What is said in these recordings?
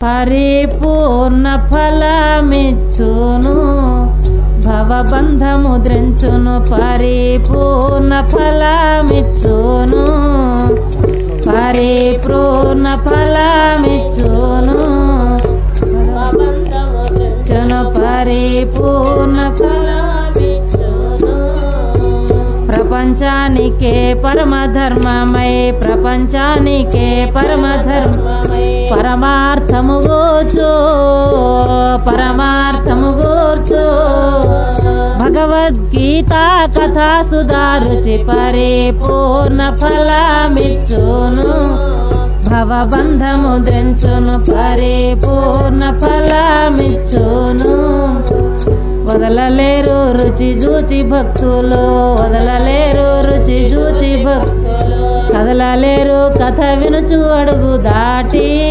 పరిపూర్ణ ఫలమిచ్చును భవబంధము ద్రించును పరిపూర్ణ ఫలమిచ్చును పరిపూర్ణ ఫలమిచ్చును భవబంధము పరిపూర్ణ ఫలమిచ్చును. ప్రపంచానికే పరమధర్మమై ప్రపంచానికే పరమధర్మ పరమార్థము గోచో పరమార్థము గోచో భగవద్గీత కథా సుధారుచి పరిపూర్ణ ఫలమిచ్చును. భవబంధము ద్రెంచును పరిపూర్ణ ఫలమిచ్చును. వదలలేరు రుచి చూచి భక్తులు వదలలేరు రుచి చూచి భక్తులు. కదలలేరు కథ వినుచు అడుగు దాటి.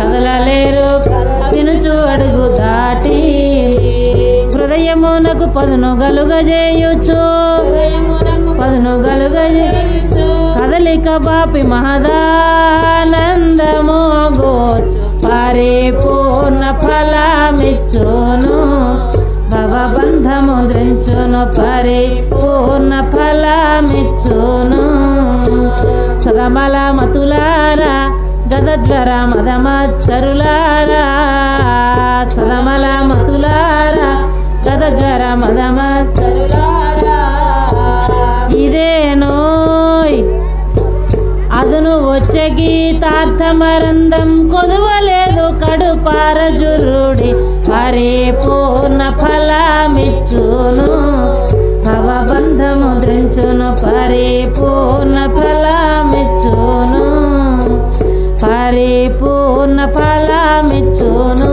కదలలేరు కథ వినుచు అడుగు దాటి. హృదయమునకు పదును గలుగజేయుచు. పదును గలుగజేయుచు. కదలిక బాపి మహదానందము గోచు. పరిపూర్ణ ఫలమిచ్చును. భవబంధము ద్రించును పరిపూర్ణ ఫలమిచ్చును. సదమల మతులారా గదజ్వర మదమచ్చరులారా. సదమల మతులారా గదజ్వర మదమచ్చరులారా. ఇదేనోయ్ అదును వచ్చే గీతార్థమరందం కొదువలేదు కడుపారజురుడి. పరిపూర్ణ ఫలమిచ్చును భవబంధము ద్రించును పరిపూర్ణ పరిపూర్ణ ఫలమిచ్చును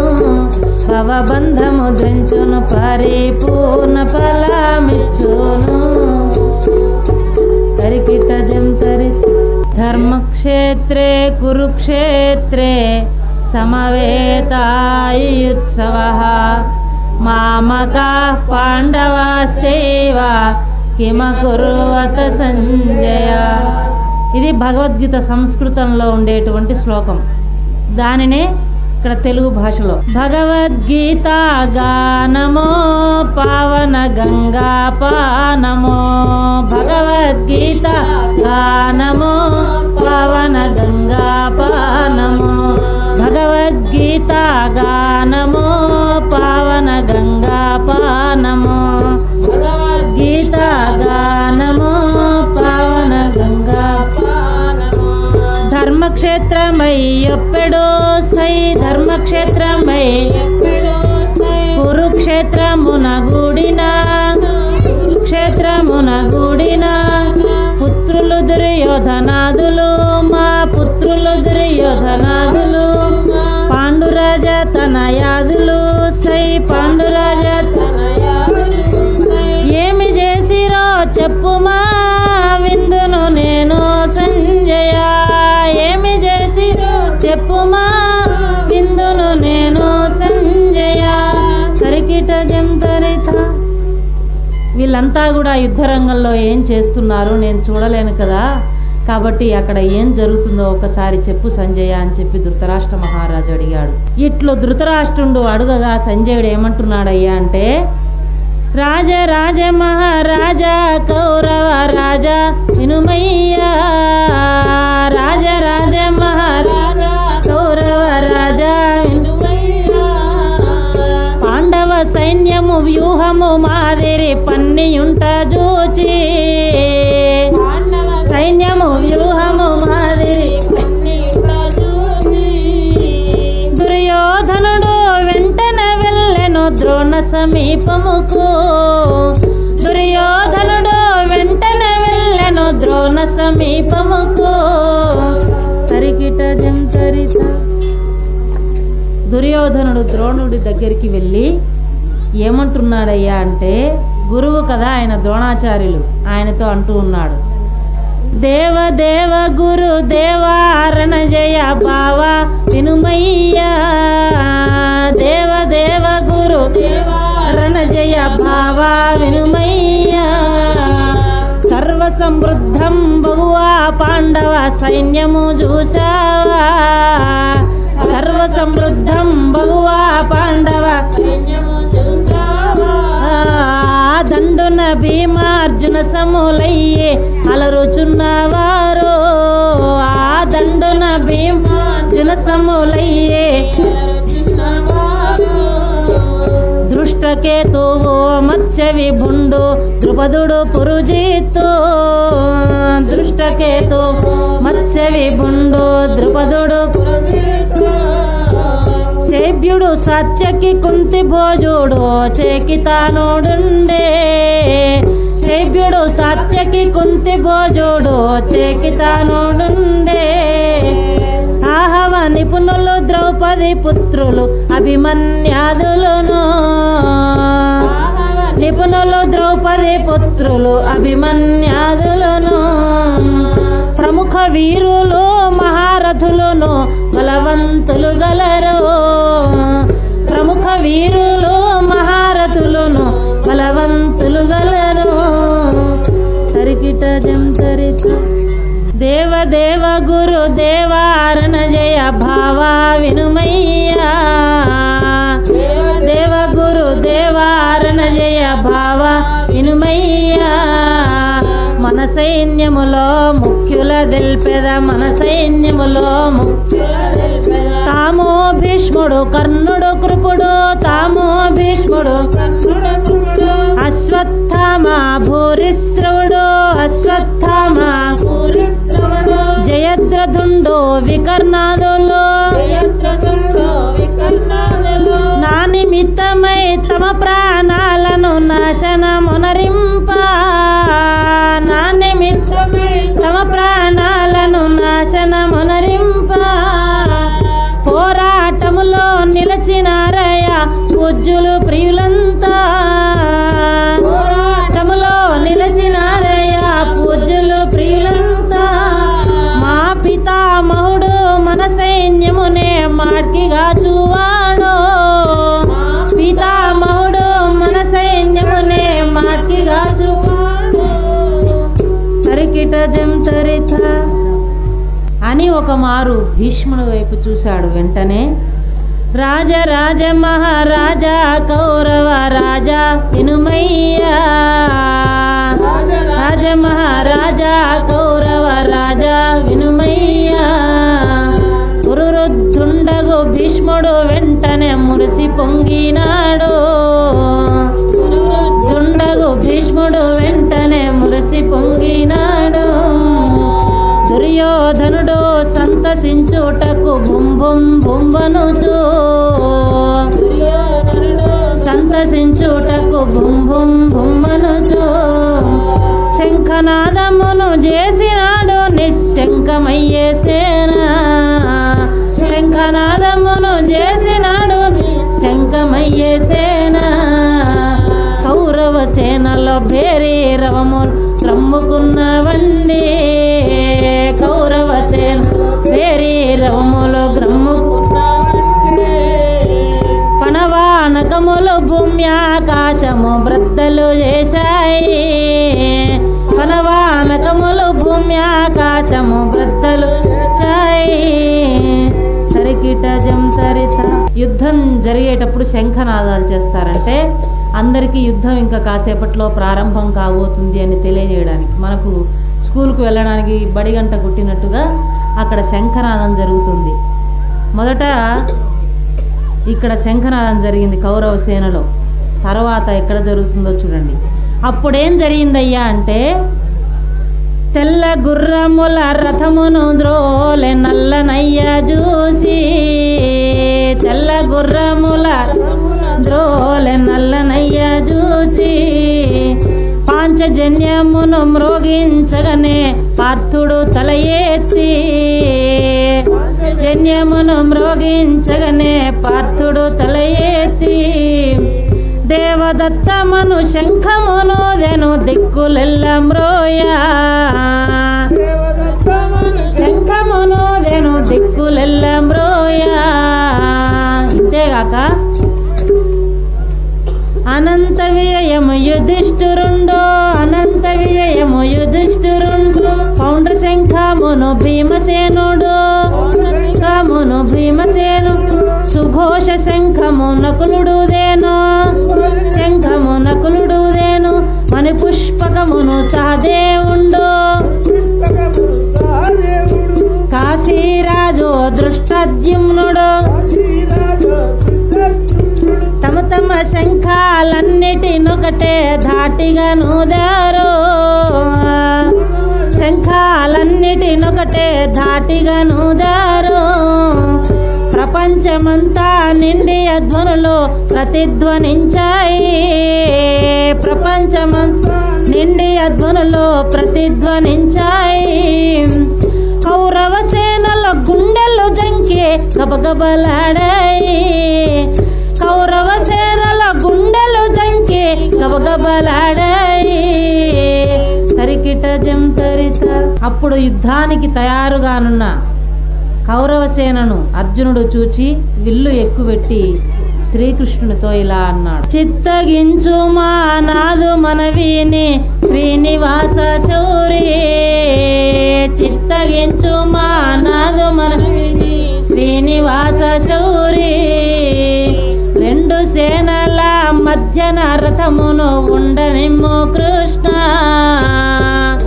భవబంధము ద్రించును పరిపూర్ణ ఫలమిచ్చును. తరికిటజం తరి ధర్మక్షేత్రే కురుక్షేత్రే సమవేతాయుత్సవ. మామకా పాండవాశ్చైవ కిమకురువత సంజయ. ఇది భగవద్గీత సంస్కృతంలో ఉండేటువంటి శ్లోకం. దానినే ఇక్కడ తెలుగు భాషలో భగవద్గీత గానమో పావన గంగా పానమో. భగవద్గీత గానమో పావన గంగా పానమో. భగవద్గీత గానమో పావన గంగా పానమో. భగవద్గీత గానమో ధర్మక్షేత్రమై ఎప్పుడో సై. ధర్మక్షేత్రమై కురుక్షేత్రమున గూడిన కురుక్షేత్రమున గూడిన. పుత్రులు దుర్యోధనాదులు మా పుత్రులు దుర్యోధనాదు వీరంతా కూడా యుద్ధరంగంలో ఏం చేస్తున్నారు నేను చూడలేను కదా. కాబట్టి అక్కడ ఏం జరుగుతుందో ఒకసారి చెప్పు సంజయ అని చెప్పి ధృతరాష్ట్ర మహారాజు అడిగాడు. ఇట్లు ధృతరాష్ట్రుడు అడుగగా సంజయుడు ఏమంటున్నాడయ్యా అంటే రాజ రాజ మహారాజా కౌరవ రాజా వినుమయ్యా రాజ రాజ మహారాజా కౌరవ రాజా వినుమయ్యా పాండవ సైన్యము వ్యూహము మా పన్నియుంట జోచి సైన్యము వ్యూహము మాదిరి దుర్యోధనుడు వెంటనే వెళ్ళెను ద్రోణ సమీపముకు. దుర్యోధనుడు వెంటనే వెళ్ళెను ద్రోణ సమీపముకు. తరికిట జంతరిత దుర్యోధనుడు ద్రోణుడి దగ్గరికి వెళ్ళి ఏమంటున్నాడయ్యా అంటే గురువు కదా ఆయన ద్రోణాచార్యులు. ఆయనతో అంటూ ఉన్నాడు. దేవ దేవ గురు దేవారణ జయ భావ వినుమయ్యా. దేవ దేవ గురు దేవారణ జయ భావ వినుమయ్యా. సర్వ సమృద్ధం బహువా పాండవ సైన్యము చూసావా సర్వ సమృద్ధం బహువా పాండవ సైన్యం దండున భీమార్జున సములయ్యే అలరుచున్నవారు. ఆ దండున భీమార్జున సములయ్యే దృష్టకేతువు మత్స్య విభుండు ద్రుపదుడు కురుజీతు దృష్టకేతు మత్స్య విభుండు ద్రుపదుడు చేభ్యుడు సత్యకి కుంతి భోజుడు చేకితానుడుండే సేవ్యుడు సత్యకి కుంతి భోజుడు చేకితానుడుండే ఆహవ నిపుణులు ద్రౌపది పుత్రులు అభిమన్యాదులను. నిపుణులు ద్రౌపది పుత్రులు అభిమన్యాదులను. ప్రముఖ వీరులు మహారథులను బలవంతులు గలరు. వీరులు మహారథులను బలవంతులు గలరు. సరికిట జంతరిత దేవ దేవ గురు దేవారణ జయ భావా వినుమయ్యా. దేవ గురు దేవారణ జయ భావ వినుమయ్యా. మన సైన్యములో ముఖ్యుల దిల్పెద మన సైన్యములో ముఖ్యుల తాము భీష్ముడు కర్ణుడు కృపుడు తాము భీష్ముడు. అశ్వత్థామ భూరిశ్రవుడు అశ్వత్థామ. జయద్రథుండు వికర్ణాదులు. నా నిమిత్తమై తమ ప్రాణాలను నాశనమునరింపా. జంతరిత అని ఒక మారు భీష్ముడి వైపు చూశాడు వెంటనే. రాజ మహారాజా కౌరవ రాజా వినుమయ్యా రాజ మహారాజా కౌరవ రాజా వినుమయ్యా గురురుద్దుండగు భీష్ముడు వెంటనే మురిసి పొంగినాడు. గురురుద్దుండగు భీష్ముడు వెంటనే మురిసి పొంగినాడు. దుర్యోధనుడు సంతసించుటకు బుంబుం బుంబనుచు. సంతసించుటకు బుంబుం బుంబనుచు. శంఖనాదమును చేసినాడు నిశంకమయ్యే సేన. శంఖనాదమును చేసినాడు శంఖమయ్యే సేన. కౌరవ సేనలో భేరీ రవములు గ్రమ్ముకున్నవండి కౌరవ సేన భేరీ రవములు భూమి ఆకాశము బ్రద్దలు చేశాయి. పనవానకములు భూమి ఆకాశము బ్రద్దలు చేశాయి. సరికిట జంసరిత యుద్ధం జరిగేటప్పుడు శంఖనాదాలు చేస్తారంటే అందరికీ యుద్ధం ఇంకా కాసేపట్లో ప్రారంభం కాబోతుంది అని తెలియజేయడానికి మనకు స్కూల్కు వెళ్ళడానికి బడి గంట కొట్టినట్టుగా అక్కడ శంఖనాదం జరుగుతుంది. మొదట ఇక్కడ శంఖనాదం జరిగింది కౌరవ సేనలో. తర్వాత ఎక్కడ జరుగుతుందో చూడండి. అప్పుడేం జరిగిందయ్యా అంటే తెల్ల గుర్రముల రథమును ద్రోలె నల్లనయ్య చూసి తెల్ల గుర్రముల ద్రోలె నల్లనయ్య చూచి పాంచజన్యమును మృగించగనే పార్థుడు తల ఎత్తి జన్యమును మృగించగనే పార్థుడు తల ఎత్తి దేవదత్తమను శంఖమును దెను దిక్కులెల్ల మ్రోయా. శంఖమును దెను దిక్కులెల్ల మ్రోయా. ఇంతేగాక అనంత వ్యయము యుధిష్ఠురుండు అనంత వ్యయము యుధిష్ఠురుండు పౌండ్ర శంఖమును భీమసేనుడు శంఖమును భీమసేను. సుఘోష శంఖము నకులుడుదేను శంఖము నకులుడుదేను మణి పుష్పకమును సహదేవుండు. కాశీరాజు దృష్టద్యుమ్నుడు శంఖాలన్నిటినొకటే ధాటిగా నూదారు శంఖాలన్నిటినొకటే ధాటిగా నూదారు ప్రపంచమంతా నిండి అధ్వనులు ప్రతిధ్వనించాయి. ప్రపంచమంతా నిండి అధ్వనులు ప్రతిధ్వనించాయి. కౌరవ సేనల గుండెలు జంకి గబగబలాడాయి. కౌరవ సేన గుండెలు చంకే గబగబలాడాయి. తరికిట జంతరిత అప్పుడు యుద్ధానికి తయారుగానున్న కౌరవసేనను అర్జునుడు చూచి విల్లు ఎక్కుపెట్టి శ్రీకృష్ణునితో ఇలా అన్నాడు. చిత్తగించు మా నాదు మనవిని శ్రీనివాస శౌరి. చిత్తగించు మా నాదు మనవిని శ్రీనివాస శౌరీ. రెండు సేనల మధ్యన రథమును ఉండనిమ్మో కృష్ణ.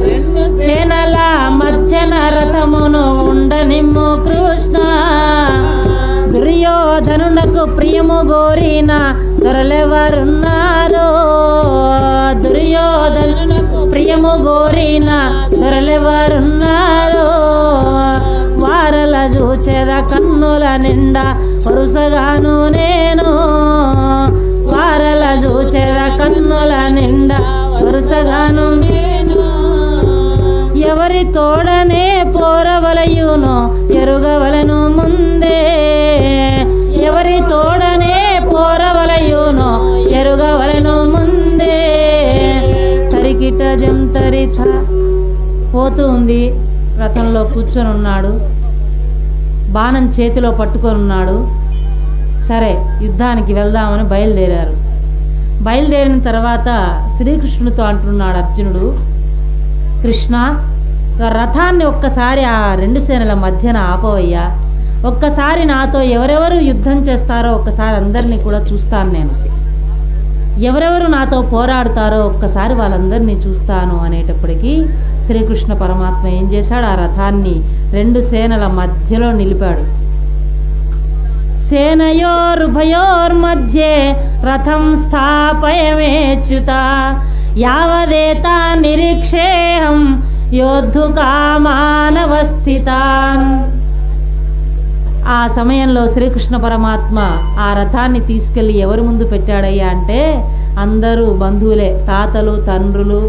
రెండు సేనల మధ్యన రథమును ఉండనిమ్మో కృష్ణ. దుర్యోధనునకు ప్రియము గోరిన దొరలెవరున్నారు? దుర్యోధనునకు ప్రియము గోరిన దొరలెవరున్నారు? వారల చూచెర కన్నుల నిండా వరుసగాను నేను వారల చూచెద కన్నుల నిండా. వరుసగాను నేను ఎవరి తోడనే పోరవలయును ఎరుగవలను ముందే. ఎవరి తోడనే పోరవలయును ఎరుగవలను ముందే. తరికిట జంతరిత పోతూ ఉంది. రథంలో కూర్చొని ఉన్నాడు బాణం చేతిలో పట్టుకొని ఉన్నాడు. సరే యుద్ధానికి వెళ్దామని బయలుదేరారు. బయలుదేరిన తర్వాత శ్రీకృష్ణుడితో అంటున్నాడు అర్జునుడు కృష్ణ రథాన్ని ఒక్కసారి ఆ రెండు సేనల మధ్యన ఆపవయ్యా. ఒక్కసారి నాతో ఎవరెవరు యుద్ధం చేస్తారో ఒక్కసారి అందరినీ కూడా చూస్తాను నేను. ఎవరెవరు నాతో పోరాడుతారో ఒక్కసారి వాళ్ళందరినీ చూస్తాను అనేటప్పటికీ శ్రీకృష్ణ పరమాత్మ ఏం చేశాడు? ఆ రథాన్ని రెండు సేనల మధ్యలో నిలిపాడు. సేనయోర్భయోర్మధ్యే రథం స్థాపయమేచ్యుత యావదేతా నిరీక్షేహం యోద్ధుకామానవస్థితాన్ ఆ సమయంలో శ్రీకృష్ణ పరమాత్మ ఆ రథాన్ని తీసుకెళ్ళి ఎవరి ముందు పెట్టాడయ్యా అంటే అందరూ బంధువులే తాతలు తండ్రులు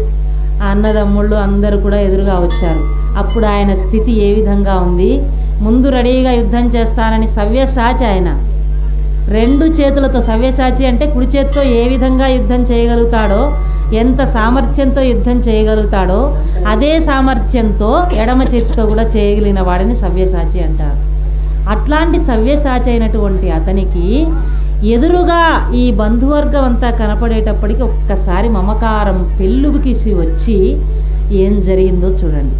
అన్నదమ్ముళ్ళు అందరూ కూడా ఎదురుగా వచ్చారు. అప్పుడు ఆయన స్థితి ఏ విధంగా ఉంది? ముందు రెడీగా యుద్ధం చేస్తానని సవ్యసాచి ఆయన. రెండు చేతులతో సవ్యసాచి అంటే కుడి చేతితో ఏ విధంగా యుద్ధం చేయగలుగుతాడో ఎంత సామర్థ్యంతో యుద్ధం చేయగలుగుతాడో అదే సామర్థ్యంతో ఎడమ చేతితో కూడా చేయగలిగిన వాడిని సవ్యసాచి అంటారు. అట్లాంటి సవ్యసాచి అయినటువంటి అతనికి ఎదురుగా ఈ బంధువర్గం అంతా కనపడేటప్పటికి ఒక్కసారి మమకారం పెళ్ళుబికిసి వచ్చి ఏం జరిగిందో చూడండి.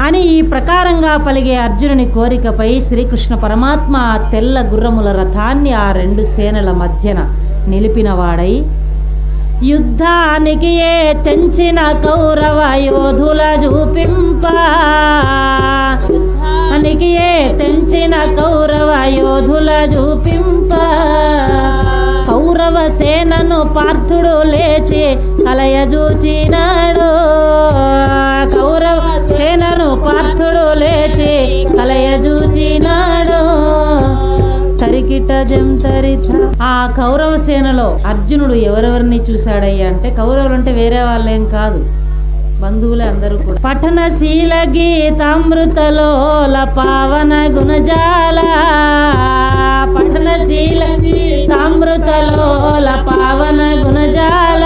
అని ఈ ప్రకారంగా పలిగే అర్జునుని కోరికపై శ్రీకృష్ణ పరమాత్మ ఆ తెల్ల గుర్రముల రథాన్ని ఆ రెండు సేనల మధ్యన నిలిపినవాడై యుద్ధానికి ఏ తెంచిన కౌరవ యోధుల చూపింప? అనికి ఏ తెంచిన కౌరవ యోధుల చూపింప? కౌరవ సేనను పార్థుడు లేచి కలయజూచినాడు? కౌరవ పార్థుడు లేచి కలయజూచినాడు తరికిట జంతరిత ఆ కౌరవ సేనలో అర్జునుడు ఎవరెవరిని చూశాడయ్యా అంటే కౌరవులు అంటే వేరే వాళ్ళేం కాదు. బంధువులే అందరూ కూడా. పఠనశీల గీతామృతలో పావన గుణజాల. పఠనశీల గీతామృతలో పావన గుణజాల.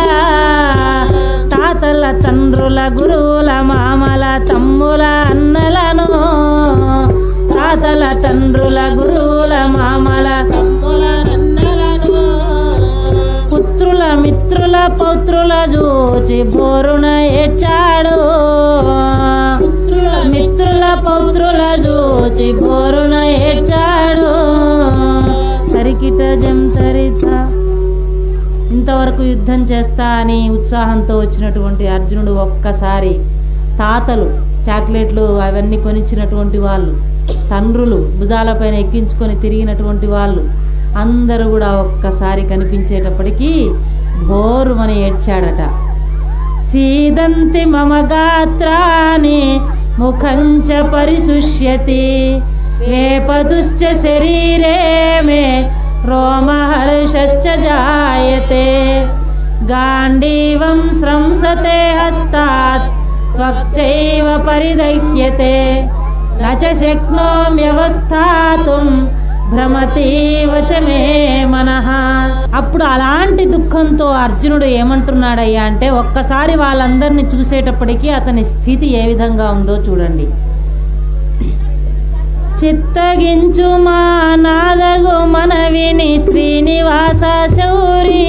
తాతల తండ్రుల గురువుల మామల తమ్ముల అన్నలను. తాతల తండ్రుల గురువుల మామల తమ్ముల అన్నలను. పుత్రుల మిత్రుల పౌత్రుల జోచి బోరున ఏడ్చాడు. మిత్రుల పౌత్రుల జోచి బోరున ఏడ్చాడు. సరికిటజం సరిత ఇంతవరకు యుద్ధం చేస్తా అని ఉత్సాహంతో వచ్చినటువంటి అర్జునుడు ఒక్కసారి తాతలు చాక్లెట్లు అవన్నీ కొనిచ్చినటువంటి వాళ్ళు తండ్రులు భుజాలపైన ఎక్కించుకొని తిరిగినటువంటి వాళ్ళు అందరూ కూడా ఒక్కసారి కనిపించేటప్పటికీ భోరుమని ఏడ్చాడట. సీదంతి మమ గాత్రాని ముఖంచ చ పరిశుష్యతి వేపదుశ్చ శరీరే మే రోమహర్షశ్చ జాయతే గాండీవం స్రంసతే హస్తాత్ త్వక్చైవ పరిదహ్యతే న చ శక్నోమ్యవస్థాతుం భ్రమతీవ చ మే అప్పుడు అలాంటి దుఃఖంతో అర్జునుడు ఏమంటున్నాడయ్యా అంటే ఒక్కసారి వాళ్ళందరిని చూసేటప్పటికీ అతని స్థితి ఏ విధంగా ఉందో చూడండి. చిత్తగించు మా నాదగు మనవిని శ్రీనివాస శౌరి.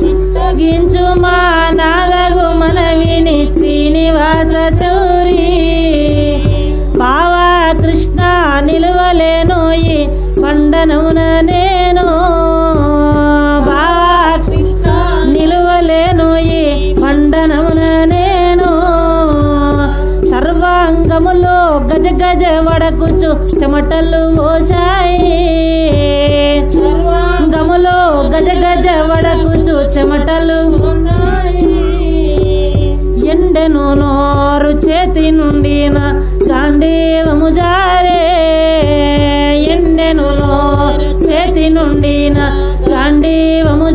చిత్తగించు మా నాదగు మనవిని శ్రీనివాస శౌరి. బావా కృష్ణ నిలువలేను ఈ పండనమున చెమటలు మోసాయి సర్వాంగములో గజ గజ వడకుచు చెమటలు మోసాయి ఎండెను నోరు చేతి నుండి నా గాంధీవము జారే. ఎండెను నోరు చేతి నుండి నా గాంధీవము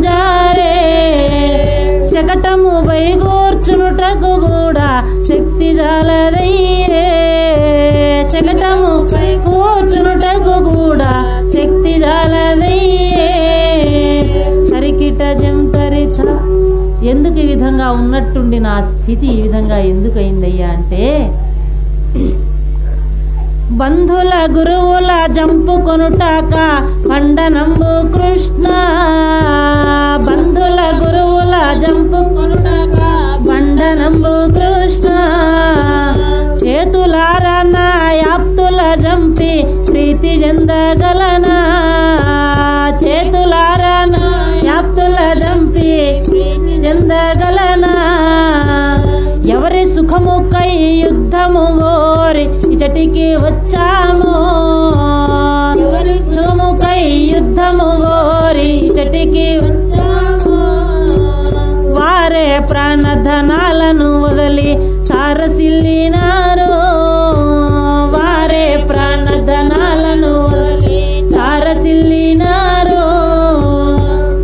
శక్తి ఎందుకు ఈ విధంగా ఉన్నట్టుండి నా స్థితి ఈ విధంగా ఎందుకు అయిందయ్యా అంటే బంధుల గురువుల జంపు కొనుటాక పండనంబు కృష్ణ. బంధుల గురువుల జంపు కొనుటాక కృష్ణ. చేతులార నా యాప్తుల జంపి ప్రీతి చెందగలనా? ఇచటికి వచ్చాము. ఎవరి సుఖముకై యుద్ధము గోరి ఇచటికి వచ్చాము. వారే ప్రాణధనాలను వదిలి సారసిల్లినారు వారే ప్రాణధనాలను వదిలి సారసిల్లినారు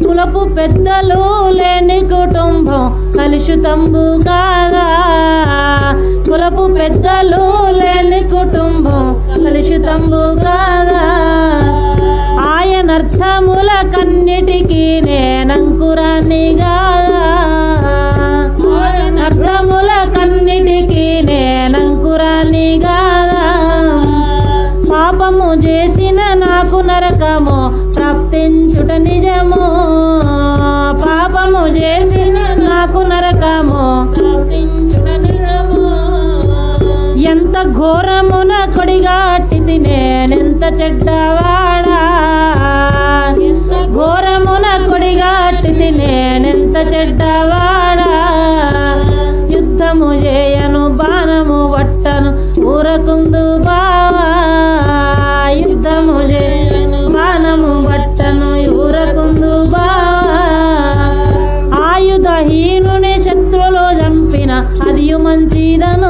కులపు పెద్దలు లేని కుటుంబం కలుషితంబు కాదా కులపు పెద్దలు కలుషితంబు కాదా? ఆయనర్థముల కన్నిటికి నేనంకురాన్ని కాదా? ఆయనర్థముల కన్నిటికి నేనంకురాన్ని కాదా? పాపము చేసిన నాకు నరకము ప్రాప్తించుట నిజము. పాపము చేసిన నాకు నరకము ప్రాప్తించుట నిజము. ఎంత ఘోరమున కొడిగా కొడిగాటిది నేనెంత చెడ్డవాడా? ఎంత ఘోరమున కొడిగాటిది నేనెంత చెడ్డవాడా? యుద్ధము చేయను బాణము వట్టను ఊరకుందు బావా. యుద్ధము చేయను బాణము వట్టను ఊరకుందు బావా. ఆయుధహీనుని శత్రులు చంపిన అది మంచిదను.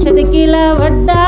చతికిల పడ్డాడు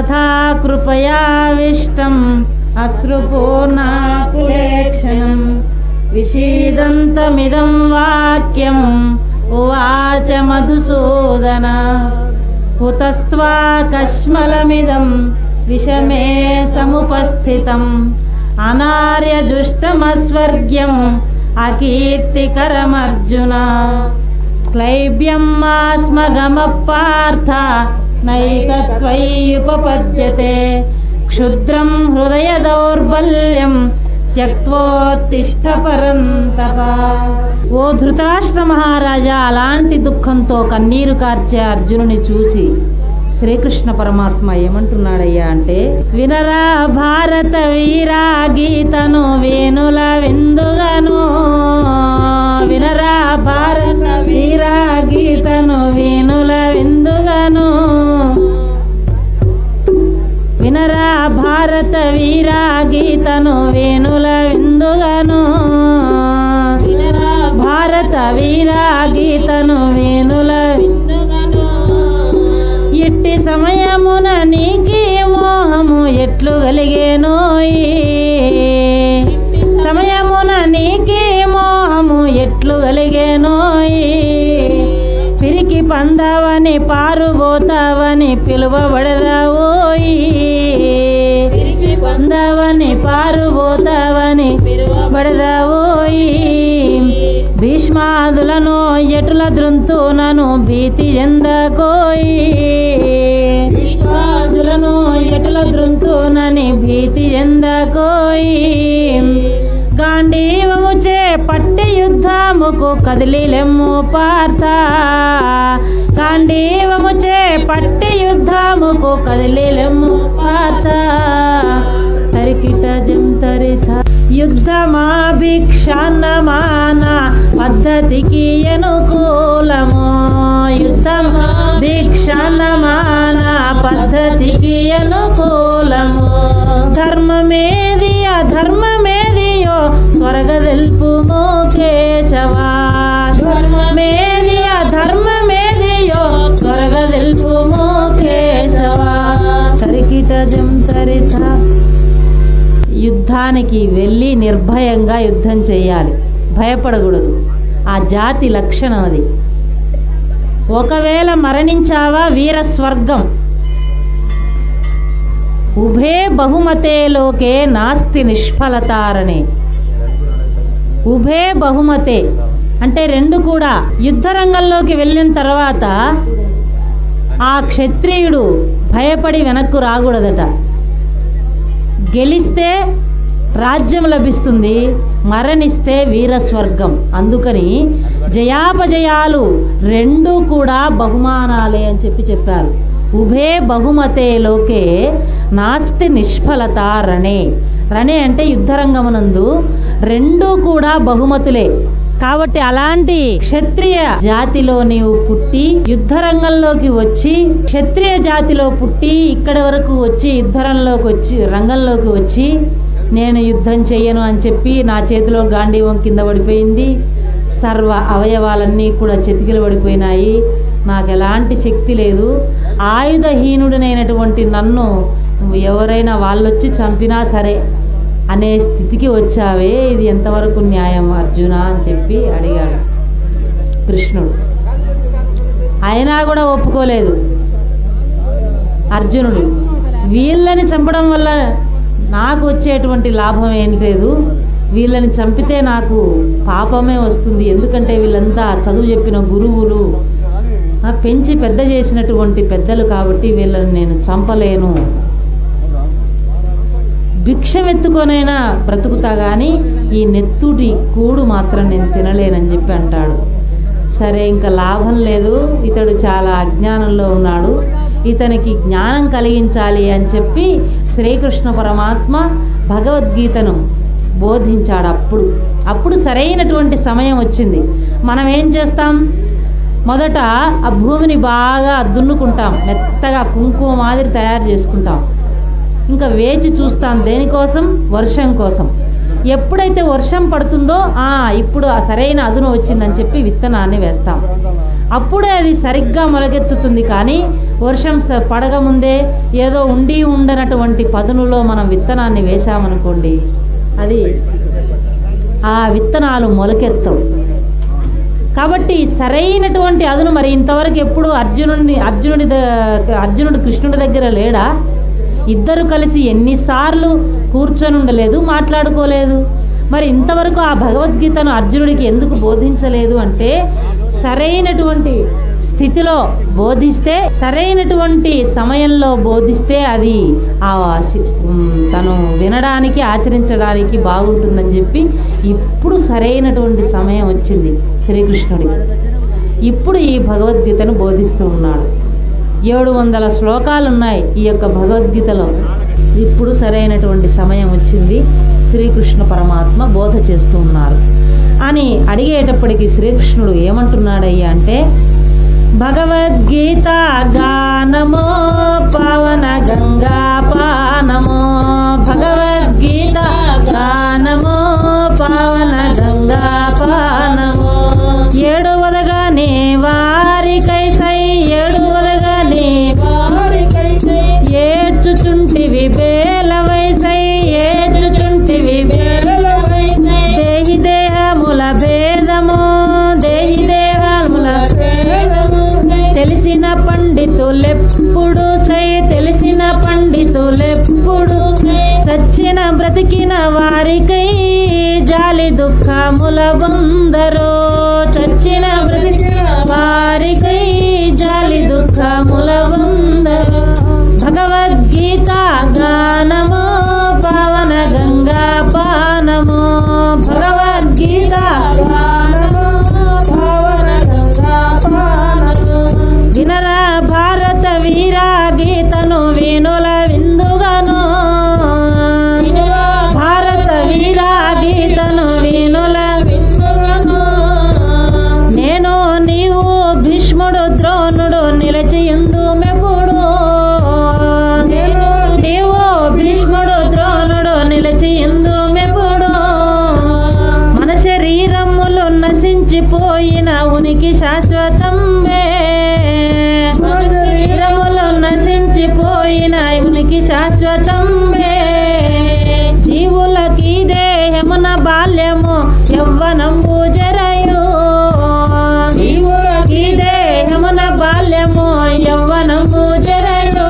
तथा कृपयाविष्टम्। अश्रुपूर्णाकुलेक्षणम्। विषीदन्तमिदं वाक्यम्। उवाच मधुसूदन। हुतस्त्वा कस्मलमिदं विषमे समुपस्थितम्। अनार्यजुष्टमस्वर्ग्यम्। अकीर्तिकरमर्जुन। क्लैब्यम् मा स्म गमः पार्थ నైకత్వైయుపపద్యతే క్షుద్రం హృదయ దౌర్బల్యం త్యక్వోత్తిష్ట పరంతప ఓ ధృతరాష్ట్ర మహారాజా అలాంటి దుఃఖంతో కన్నీరు కార్చే అర్జునుని చూసి శ్రీకృష్ణ పరమాత్మ ఏమంటున్నాడయ్యా అంటే వినరా భారత వీరా గీతను వేణుల విందుగను. వినరా భారత వీరా గీతను వేణుల విందుగను. భారత వీరా గీతను వేణుల విందుగను. భారత వీరా గీతను వేణుల విందుగను. ఇట్టి సమయమున నీకి మోహము ఎట్లు కలిగేను సమయమున నీకి మోహము ఎట్లు కలిగేను పిరికి పందావని పారుబోతావని పిలువబడదావు పిరికి పందావని పారుబోతావని భీష్మాదులను ఎటుల దృంతునను భీతి ఎందకోయి భీష్మాదులను ఎటుల దృంతునని భీతి ఎందకోయి గాంధీవముచే పట్టి యుద్ధముకు కదిలిలెమ్ము పార్థ. గాంధీవముచే పట్టి యుద్ధముకు కదిలిలెమ్ము పార్థ. తరికిట జంతరిత యుద్ధమాభిక్షాన్నమాన పద్ధతికి అనుకూలము యుద్ధమాభిక్షాన్నమాన పద్ధతికి అనుకూలము ధర్మమేది అధర్మమేదియో త్వరగ తెలుపుము కేశవా ధర్మమేది అధర్మమేదియో త్వరగ తెలుపుము కేశవా సరికిట జంతరిత యుద్ధానికి వెళ్ళి నిర్భయంగా యుద్ధం చేయాలి. భయపడకూడదు. ఆ జాతి లక్షణం అది. ఒకవేళ మరణించావా వీర స్వర్గం ఉభే బహుమతేలోకే నాస్తి నిష్ఫలతారనే. ఉభే బహుమతే అంటే రెండు కూడా. యుద్ధ రంగంలోకి వెళ్ళిన తర్వాత ఆ క్షత్రియుడు భయపడి వెనక్కు రాకూడదట. గెలిస్తే రాజ్యం లభిస్తుంది మరణిస్తే వీరస్వర్గం. అందుకని జయాపజయాలు రెండు కూడా బహుమానాలే అని చెప్పి చెప్పారు. ఉభే బహుమతే లోకే నాస్తి నిష్ఫలత రణే రణే అంటే యుద్ధరంగమునందు రెండూ కూడా బహుమతులే. కాబట్టి అలాంటి క్షత్రియ జాతిలో నీవు పుట్టి యుద్ధ రంగంలోకి వచ్చి క్షత్రియ జాతిలో పుట్టి ఇక్కడ వరకు వచ్చి యుద్ధరంలోకి వచ్చి రంగంలోకి వచ్చి నేను యుద్ధం చెయ్యను అని చెప్పి నా చేతిలో గాంధీవం కింద పడిపోయింది. సర్వ అవయవాలన్నీ కూడా చెతికిలు పడిపోయినాయి. నాకు ఎలాంటి శక్తి లేదు. ఆయుధహీనుడినైనటువంటి నన్ను ఎవరైనా వాళ్ళొచ్చి చంపినా సరే అనే స్థితికి వచ్చావే. ఇది ఎంతవరకు న్యాయం అర్జున అని చెప్పి అడిగాడు కృష్ణుడు. అయినా కూడా ఒప్పుకోలేదు అర్జునుడు. వీళ్ళని చంపడం వల్ల నాకు వచ్చేటువంటి లాభం ఏం లేదు. వీళ్ళని చంపితే నాకు పాపమే వస్తుంది. ఎందుకంటే వీళ్ళంతా చదువు చెప్పిన గురువులు. పెంచి పెద్ద చేసినటువంటి పెద్దలు కాబట్టి వీళ్ళని నేను చంపలేను. భిక్షమెత్తుకొనైనా బ్రతుకుతా కానీ ఈ నెత్తుడి కూడు మాత్రం నేను తినలేనని చెప్పి అంటాడు. సరే ఇంకా లాభం లేదు. ఇతడు చాలా అజ్ఞానంలో ఉన్నాడు. ఇతనికి జ్ఞానం కలిగించాలి అని చెప్పి శ్రీకృష్ణ పరమాత్మ భగవద్గీతను బోధించాడు అప్పుడు అప్పుడు సరైనటువంటి సమయం వచ్చింది. మనం ఏం చేస్తాం? మొదట ఆ భూమిని బాగా దున్నుకుంటాం. మెత్తగా కుంకుమ మాదిరి తయారు చేసుకుంటాం. ఇంకా వేచి చూస్తాం దేనికోసం? వర్షం కోసం. ఎప్పుడైతే వర్షం పడుతుందో ఆ ఇప్పుడు సరైన అదును వచ్చిందని చెప్పి విత్తనాన్ని వేస్తాం. అప్పుడే అది సరిగ్గా మొలకెత్తుతుంది కానీ వర్షం స- పడకముందే ఏదో ఉండి ఉండనటువంటి పదునులో మనం విత్తనాన్ని వేశామనుకోండి అది ఆ విత్తనాలు మొలకెత్తవు. కాబట్టి సరైనటువంటి అదును మరి ఇంతవరకు ఎప్పుడు అర్జునుడిని అర్జునుడి అర్జునుడు కృష్ణుడి దగ్గర లేడా? ఇద్దరు కలిసి ఎన్నిసార్లు కూర్చొని ఉండలేదు మాట్లాడుకోలేదు. మరి ఇంతవరకు ఆ భగవద్గీతను అర్జునుడికి ఎందుకు బోధించలేదు అంటే సరైనటువంటి స్థితిలో బోధిస్తే సరైనటువంటి సమయంలో బోధిస్తే అది ఆ తను వినడానికి ఆచరించడానికి బాగుంటుందని చెప్పి ఇప్పుడు సరైనటువంటి సమయం వచ్చింది శ్రీకృష్ణుడికి. ఇప్పుడు ఈ భగవద్గీతను బోధిస్తూ ఉన్నాడు. ఏడు వందల శ్లోకాలు ఉన్నాయి ఈ యొక్క భగవద్గీతలో. ఇప్పుడు సరైనటువంటి సమయం వచ్చింది శ్రీకృష్ణ పరమాత్మ బోధ చేస్తూ ఉన్నారు. అని అడిగేటప్పటికి శ్రీకృష్ణుడు ఏమంటున్నాడయ్యా అంటే భగవద్గీత గానమో పవన గంగా పానమో భగవద్గీత గానమో పవన గంగా పానమో ఏడవదగానే వా పండితులెప్పుడు సై తెలిసిన పండితులెప్పుడు సచ్చిన బ్రతికిన వారికై జాలి దుఃఖముల వందరో చచ్చిన బ్రతికిన వారికై జాలి దుఃఖముల వందరో భగవద్గీత గానము పవన గంగా పానమో గీతను వేణుల శాశ్వతంబే. జీవులకి దేహమున బాల్యము యవ్వనంబు జరయు. జీవులకి దేహమున బాల్యము యవ్వనంబు జరయు.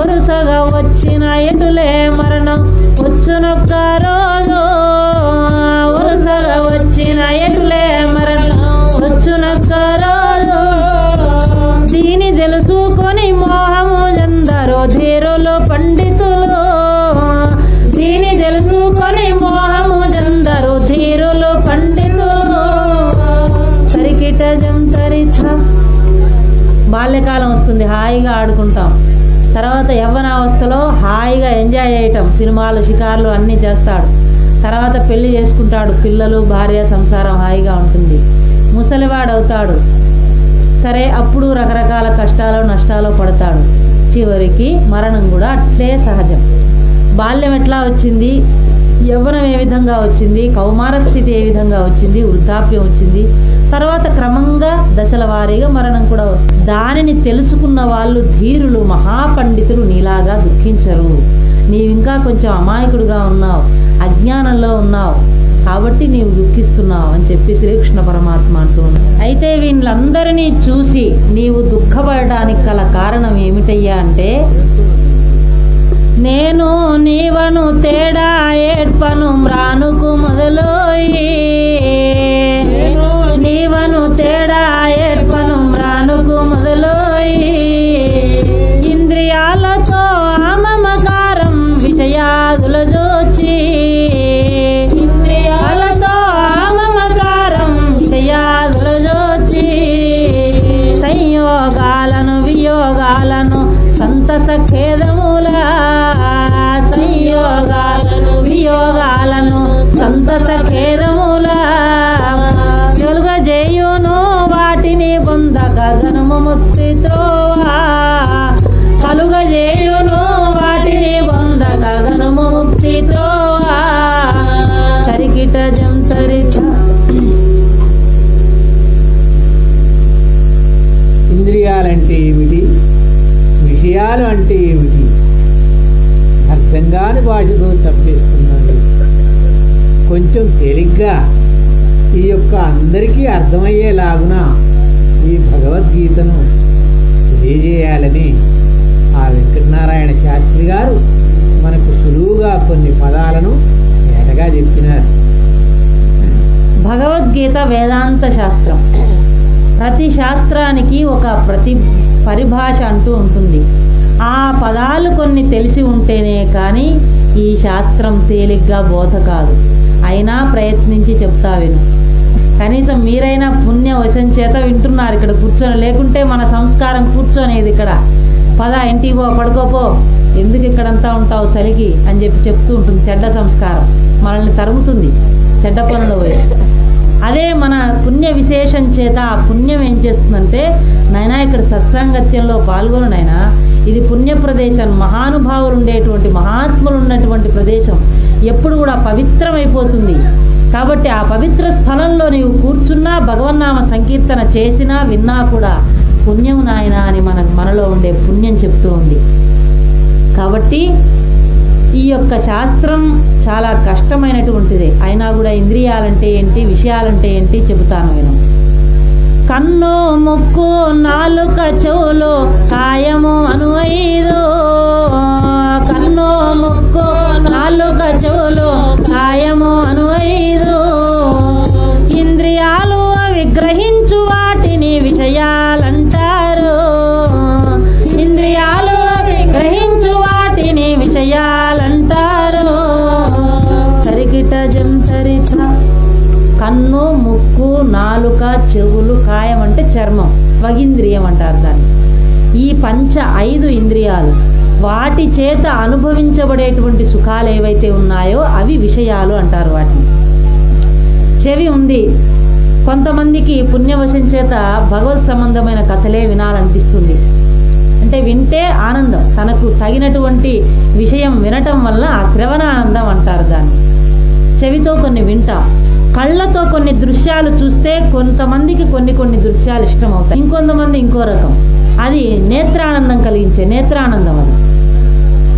వరుసగా వచ్చిన ఎటులే మరణం వచ్చునొక్క రోజు. వరుసగా వచ్చిన ఎటులే మరణం వచ్చునొక్క రోజు. దీని తెలుసుకొని మోహము ఎందరో జీరోలో పండితులు. దీని తెలుసుకొని మోహము జందరు జీరోలో పండితులు. సరికిట జంతరిచ బాల్యకాలం వస్తుంది హాయిగా ఆడుకుంటాం. తర్వాత యవ్వనావస్థలో హాయిగా ఎంజాయ్ చేయటం సినిమాలు షికార్లు అన్నీ చేస్తాడు. తర్వాత పెళ్ళి చేసుకుంటాడు పిల్లలు భార్య సంసారం హాయిగా ఉంటుంది. ముసలివాడు అవుతాడు సరే అప్పుడు రకరకాల కష్టాలు నష్టాలు పడతాడు. చివరికి మరణం కూడా అట్లే సహజం. బాల్యం ఎట్లా వచ్చింది? యవ్వనం ఏ విధంగా వచ్చింది? కౌమార స్థితి ఏ విధంగా వచ్చింది? వృద్ధాప్యం వచ్చింది. తర్వాత క్రమంగా దశల వారీగా మరణం కూడా వస్తుంది దానిని తెలుసుకున్న వాళ్ళు ధీరులు మహాపండితులు నీలాగా దుఃఖించరు. నీవు ఇంకా కొంచెం అమాయకుడుగా ఉన్నావు అజ్ఞానంలో ఉన్నావు. కాబట్టి నీవు దుఃఖిస్తున్నావు అని చెప్పి శ్రీకృష్ణ పరమాత్మ అంటూ ఉన్నాడు. అయితే వీళ్ళందరినీ చూసి నీవు దుఃఖపడడానికి గల కారణం ఏమిటయ్యా అంటే నేను నీవను తేడా ఏడ్పను మ్రానుకు మొదలోయి. నీవను తేడా ఏడ్పను మ్రానుకు మొదలోయి. ఇంద్రియాలతో ఆమమకారం విషయాదుల జోచి ఖేదముల విషయాలు అంటే ఏమిటి? అర్థం కాని భాషతో తప్పేస్తున్నాడు. కొంచెం తేలిగ్గా ఈ యొక్క అందరికీ అర్థమయ్యేలాగున ఈ భగవద్గీతను తెలియజేయాలని ఆ వెంకటనారాయణ శాస్త్రి గారు మనకు సులువుగా కొన్ని పదాలను ఏటగా చెప్పినారు. భగవద్గీత వేదాంత శాస్త్రం. ప్రతి శాస్త్రానికి ఒక ప్రతి పరిభాష అంటూ ఉంటుంది. ఆ పదాలు కొన్ని తెలిసి ఉంటేనే కానీ ఈ శాస్త్రం తేలిగ్గా బోధ కాదు. అయినా ప్రయత్నించి చెప్తా విను. కనీసం మీరైనా పుణ్య వశం చేత వింటున్నారు ఇక్కడ కూర్చొని లేకుంటే మన సంస్కారం కూర్చొనేది ఇక్కడ. పద ఇంటికి పో. పడుకోపో ఎందుకు ఇక్కడంతా ఉంటావు చలికి అని చెప్పి చెప్తూ ఉంటుంది చెడ్డ సంస్కారం. మనల్ని తరుగుతుంది చెడ్డ పనులు పోయి. అదే మన పుణ్య విశేషం చేత ఆ పుణ్యం ఏం చేస్తుందంటే నైనా ఇక్కడ సత్సాంగత్యంలో పాల్గొను నాయనా ఇది పుణ్య ప్రదేశం మహానుభావులు ఉండేటువంటి మహాత్ములు ఉన్నటువంటి ప్రదేశం. ఎప్పుడు కూడా పవిత్రమైపోతుంది. కాబట్టి ఆ పవిత్ర స్థలంలో నీవు కూర్చున్నా భగవన్నామ సంకీర్తన చేసినా విన్నా కూడా పుణ్యం నాయన అని మన మనలో ఉండే పుణ్యం చెప్తూ ఉంది. కాబట్టి ఈ యొక్క శాస్త్రం చాలా కష్టమైనటువంటిది. అయినా కూడా ఇంద్రియాలంటే ఏంటి విషయాలంటే ఏంటి చెబుతాను నేను. కన్ను ముక్కు నాలుక చెవులు కాయము అను ఐదు కన్ను ముక్కు నాలుక చెవులు కాయము అను ఐదు చర్మం వగింద్రియం అంటారు దాన్ని. ఈ పంచ ఐదు ఇంద్రియాలు వాటి చేత అనుభవించబడేటువంటి సుఖాలు ఏవైతే ఉన్నాయో అవి విషయాలు అంటారు వాటిని. చెవి ఉంది. కొంతమందికి పుణ్యవశం చేత భగవత్ సంబంధమైన కథలే వినాలనిపిస్తుంది. అంటే వింటే ఆనందం. తనకు తగినటువంటి విషయం వినటం వల్ల ఆ శ్రవణ ఆనందం అంటారు దాన్ని. చెవితో కొన్ని వింటాం. కళ్ళతో కొన్ని దృశ్యాలు చూస్తే కొంతమందికి కొన్ని కొన్ని దృశ్యాలు ఇష్టం అవుతాయి ఇంకొంతమంది ఇంకో రకం. అది నేత్రానందం కలిగించే నేత్రానందం అది.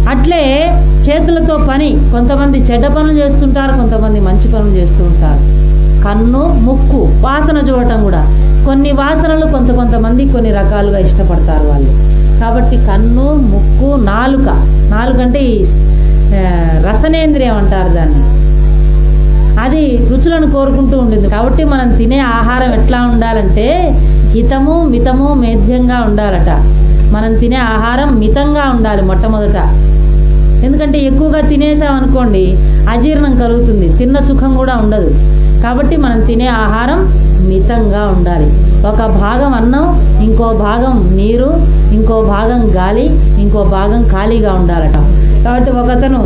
అట్లే చేతులతో పని కొంతమంది చెడ్డ పనులు చేస్తుంటారు కొంతమంది మంచి పనులు చేస్తూ ఉంటారు. కన్ను ముక్కు వాసన చూడటం కూడా. కొన్ని వాసనలు కొంత కొంతమంది కొన్ని రకాలుగా ఇష్టపడతారు వాళ్ళు. కాబట్టి కన్ను ముక్కు నాలుక. నాలుక అంటే ఈ, రసనేంద్రియం అంటారు దాన్ని. అది రుచులను కోరుకుంటూ ఉంటుంది కాబట్టి మనం తినే ఆహారం ఎట్లా ఉండాలంటే హితము మితము మేధ్యంగా ఉండాలట. మనం తినే ఆహారం మితంగా ఉండాలి మొట్టమొదట. ఎందుకంటే ఎక్కువగా తినేసామనుకోండి అజీర్ణం కలుగుతుంది తిన్న సుఖం కూడా ఉండదు. కాబట్టి మనం తినే ఆహారం మితంగా ఉండాలి. ఒక భాగం అన్నం ఇంకో భాగం నీరు ఇంకో భాగం గాలి ఇంకో భాగం ఖాళీగా ఉండాలట. కాబట్టి ఒకతను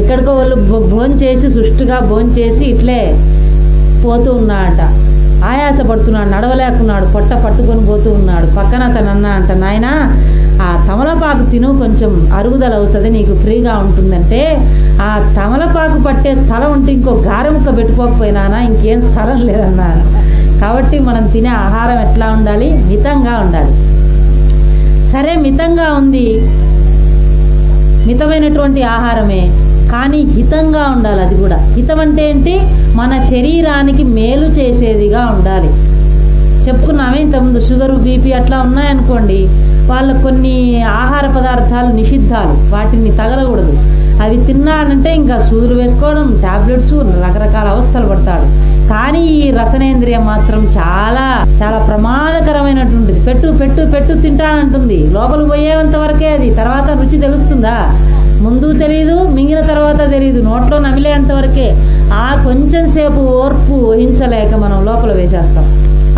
ఎక్కడికో వాళ్ళు భోజనం చేసి సుష్టుగా భోజనం చేసి ఇట్లే పోతూ ఉన్నాడట. ఆయాసపడుతున్నాడు నడవలేకున్నాడు పొట్ట పట్టుకొని పోతూ ఉన్నాడు. పక్కన అతను అన్న అంట నాయన ఆ తమలపాకు తిను కొంచెం అరుగుదల అవుతుంది నీకు ఫ్రీగా ఉంటుందంటే ఆ తమలపాకు పట్టే స్థలం ఉంటే ఇంకో గారెముక్క పెట్టుకోకపోయినానా ఇంకేం స్థలం లేదన్నా. కాబట్టి మనం తినే ఆహారం ఎట్లా ఉండాలి? మితంగా ఉండాలి. సరే మితంగా ఉంది. మితమైనటువంటి ఆహారమే. కానీ హితంగా ఉండాలి అది కూడా. హితం అంటే ఏంటి? మన శరీరానికి మేలు చేసేదిగా ఉండాలి. చెప్పుకున్నామే ఇంతకుముందు షుగర్ బీపీ అట్లా ఉన్నాయనుకోండి వాళ్ళకు కొన్ని ఆహార పదార్థాలు నిషిద్ధాలు వాటిని తగలకూడదు. అవి తిన్నాడంటే ఇంకా సూదులు వేసుకోవడం టాబ్లెట్స్ రకరకాల అవస్థలు పడతాడు. కానీ ఈ రసనేంద్రియం మాత్రం చాలా చాలా ప్రమాదకరమైనటువంటిది. పెట్టు పెట్టు పెట్టు తింటానంటుంది లోపలికి పోయేంత వరకే అది. తర్వాత రుచి తెలుస్తుందా? ముందు తెలియదు మింగిన తర్వాత తెలియదు నోట్లో నమిలేంతవరకే ఆ కొంచెం సేపు ఓర్పు వహించలేక మనం లోపల వేసేస్తాం.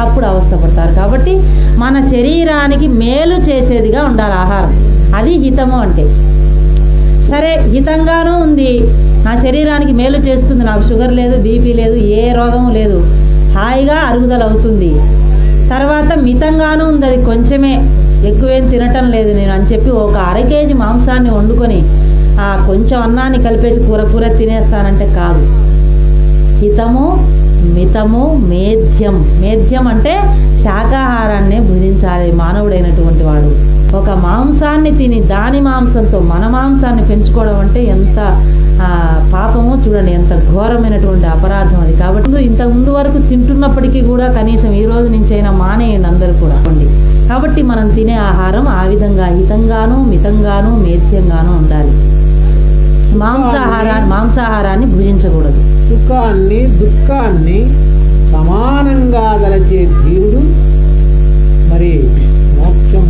అప్పుడు అవస్థపడతారు కాబట్టి మన శరీరానికి మేలు చేసేదిగా ఉండాలి ఆహారం. అది హితము అంటే. సరే హితంగానూ ఉంది. నా శరీరానికి మేలు చేస్తుంది. నాకు షుగర్ లేదు బీపీ లేదు ఏ రోగము లేదు. హాయిగా అరుగుదల అవుతుంది. తర్వాత మితంగానూ ఉంది. అది కొంచెమే. ఎక్కువేం తినటం లేదు నేను అని చెప్పి ఒక అర కేజీ మాంసాన్ని వండుకొని ఆ కొంచెం అన్నాన్ని కలిపేసి కూర కూర తినేస్తానంటే కాదు. హితము మితము మేధ్యం. మేధ్యం అంటే శాకాహారాన్ని భుజించాలి మానవుడైనటువంటి వాడు. ఒక మాంసాన్ని తిని దాని మాంసంతో మన మాంసాన్ని పెంచుకోవడం అంటే ఎంత పాపము పాపమో చూడండి ఎంత ఘోరమైనటువంటి అపరాధం అది. కాబట్టి ఇంతకు ముందు వరకు తింటున్నప్పటికీ కూడా కనీసం ఈ రోజు నుంచైనా మానేయండి అందరూ కూడా. అండి కాబట్టి మనం తినే ఆహారం ఆ విధంగా హితంగాను మితంగాను మేధ్యంగాను ఉండాలి. మాంసాహారాన్ని మాంసాహారాన్ని భుజించకూడదు. సుఖాన్ని దుఃఖాన్ని సమానంగా దలచే ధీరుడు మరి మోక్షం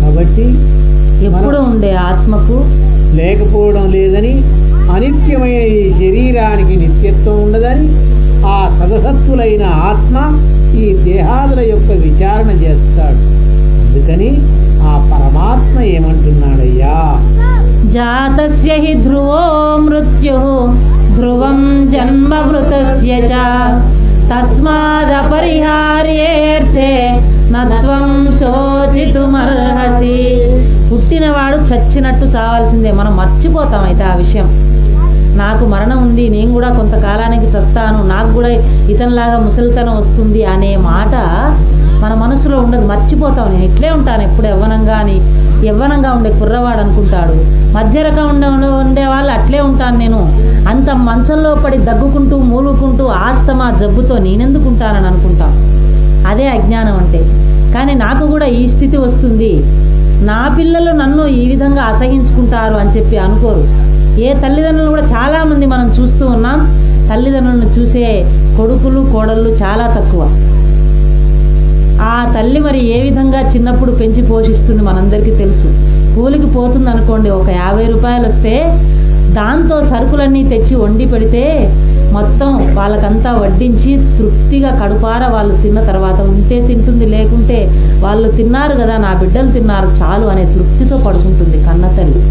కాబట్టి ఎప్పుడు ఉండే ఆత్మకు లేకపోవడం లేదని అనిత్యమైన ఈ శరీరానికి నిత్యత్వం ఉండదని ఆ సదసత్తులైన ఆత్మ ఈ దేహాదుల యొక్క విచారణ చేస్తాడు. అందుకని ఆ పరమాత్మ ఏమంటున్నాడయ్యా? జాతస్య హి ధ్రువో మృత్యు ధ్రువం జన్మ మృతస్య చ. తస్మాదపరిహార్యేర్థే నత్వం శోచితుమర్హసి. పుట్టినవాడు చచ్చినట్టు చావాల్సిందే మనం మర్చిపోతాం అయితే ఆ విషయం. నాకు మరణం ఉంది నేను కూడా కొంతకాలానికి చస్తాను నాకు కూడా ఇతనిలాగా ముసలితనం వస్తుంది అనే మాట మన మనసులో ఉండదు మర్చిపోతాం. నేను ఇట్లే ఉంటాను ఎప్పుడు యవ్వనంగా అని. యవ్వనంగా ఉండే కుర్రవాడు అనుకుంటాడు. మధ్య రకం ఉండే ఉండే వాళ్ళు అట్లే ఉంటాను నేను. అంత మంచంలో పడి దగ్గుకుంటూ మూలుకుంటూ ఆస్తమా జబ్బుతో నేనెందుకు ఉంటానని అనుకుంటాం. అదే అజ్ఞానం అంటే. కానీ నాకు కూడా ఈ స్థితి వస్తుంది. నా పిల్లలు నన్ను ఈ విధంగా అసహించుకుంటారు అని చెప్పి అనుకోరు. ఏ తల్లిదండ్రులు కూడా చాలామంది మనం చూస్తూ ఉన్నాం. తల్లిదండ్రులను చూసే కొడుకులు కోడళ్ళు చాలా తక్కువ. ఆ తల్లి మరి ఏ విధంగా చిన్నప్పుడు పెంచి పోషిస్తుంది మనందరికీ తెలుసు. కూలికి పోతుంది అనుకోండి ఒక యాభై రూపాయలు వస్తే దాంతో సరుకులన్నీ తెచ్చి వండి పెడితే మొత్తం వాళ్ళకంతా వడ్డించి తృప్తిగా కడుపార వాళ్ళు తిన్న తర్వాత ఉంటే తింటుంది లేకుంటే వాళ్ళు తిన్నారు కదా నా బిడ్డలు తిన్నారు చాలు అనే తృప్తితో పడుకుంటుంది కన్న తల్లి.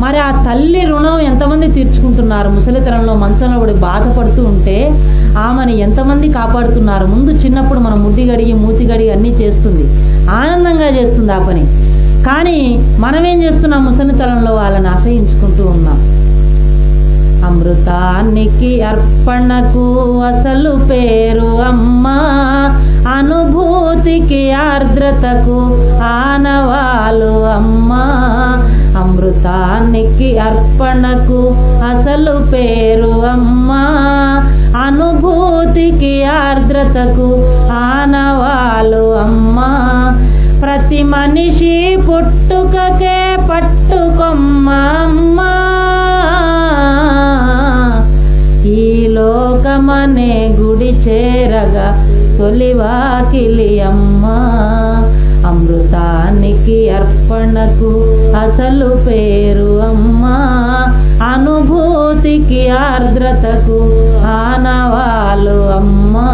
మరి ఆ తల్లి రుణం ఎంతమంది తీర్చుకుంటున్నారు? ముసలితనంలో మంచంలో పడి బాధపడుతూ ఉంటే ఆమెను ఎంతమంది కాపాడుతున్నారు? ముందు చిన్నప్పుడు మనం ముద్ది గడిగి మూతి గడిగి అన్నీ చేస్తుంది. ఆనందంగా చేస్తుంది ఆ పని. కానీ మనమేం చేస్తున్నాం? ముసలితనంలో వాళ్ళని ఆశయించుకుంటూ ఉన్నాం. అమృతానికి అర్పణకు అసలు పేరు అమ్మా. అనుభూతికి ఆర్ద్రతకు ఆనవాలు అమ్మా. అమృతానికి అర్పణకు అసలు పేరు అమ్మా. అనుభూతికి ఆర్ద్రతకు ఆనవాలు అమ్మా. ప్రతి మనిషి పుట్టుకకే పట్టుకొమ్మ అమ్మా. ఈ లోకమనే గుడి చేరగా తొలివాకిలి అమ్మా. అమృతానికి అర్పణకు అసలు పేరు అమ్మా. అనుభూతికి ఆర్ద్రతకు ఆనవాలు అమ్మా.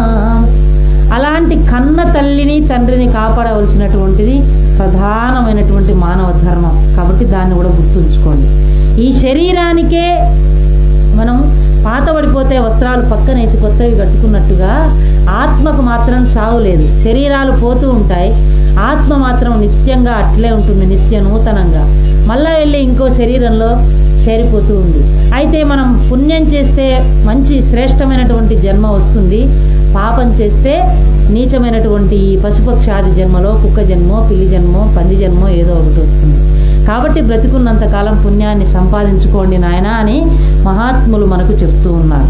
అలాంటి కన్న తల్లిని తండ్రిని కాపాడవలసినటువంటిది ప్రధానమైనటువంటి మానవ ధర్మం. కాబట్టి దాన్ని కూడా గుర్తుంచుకోండి. ఈ శరీరానికే మనం పాత పడిపోతే వస్త్రాలు పక్కనేసి కొత్తవి కట్టుకున్నట్టుగా ఆత్మకు మాత్రం చావు లేదు. శరీరాలు పోతూ ఉంటాయి. ఆత్మ మాత్రం నిత్యంగా అట్లే ఉంటుంది నిత్య నూతనంగా మళ్ళా వెళ్ళి ఇంకో శరీరంలో చేరిపోతూ ఉంది. అయితే మనం పుణ్యం చేస్తే మంచి శ్రేష్టమైనటువంటి జన్మ వస్తుంది. పాపం చేస్తే నీచమైనటువంటి ఈ పశుపక్షాది జన్మలో కుక్క జన్మో పిల్లి జన్మో పంది జన్మో ఏదో ఒకటి వస్తుంది. కాబట్టి బ్రతికున్నంత కాలం పుణ్యాన్ని సంపాదించుకోండి నాయన అని మహాత్ములు మనకు చెప్తూ ఉన్నారు.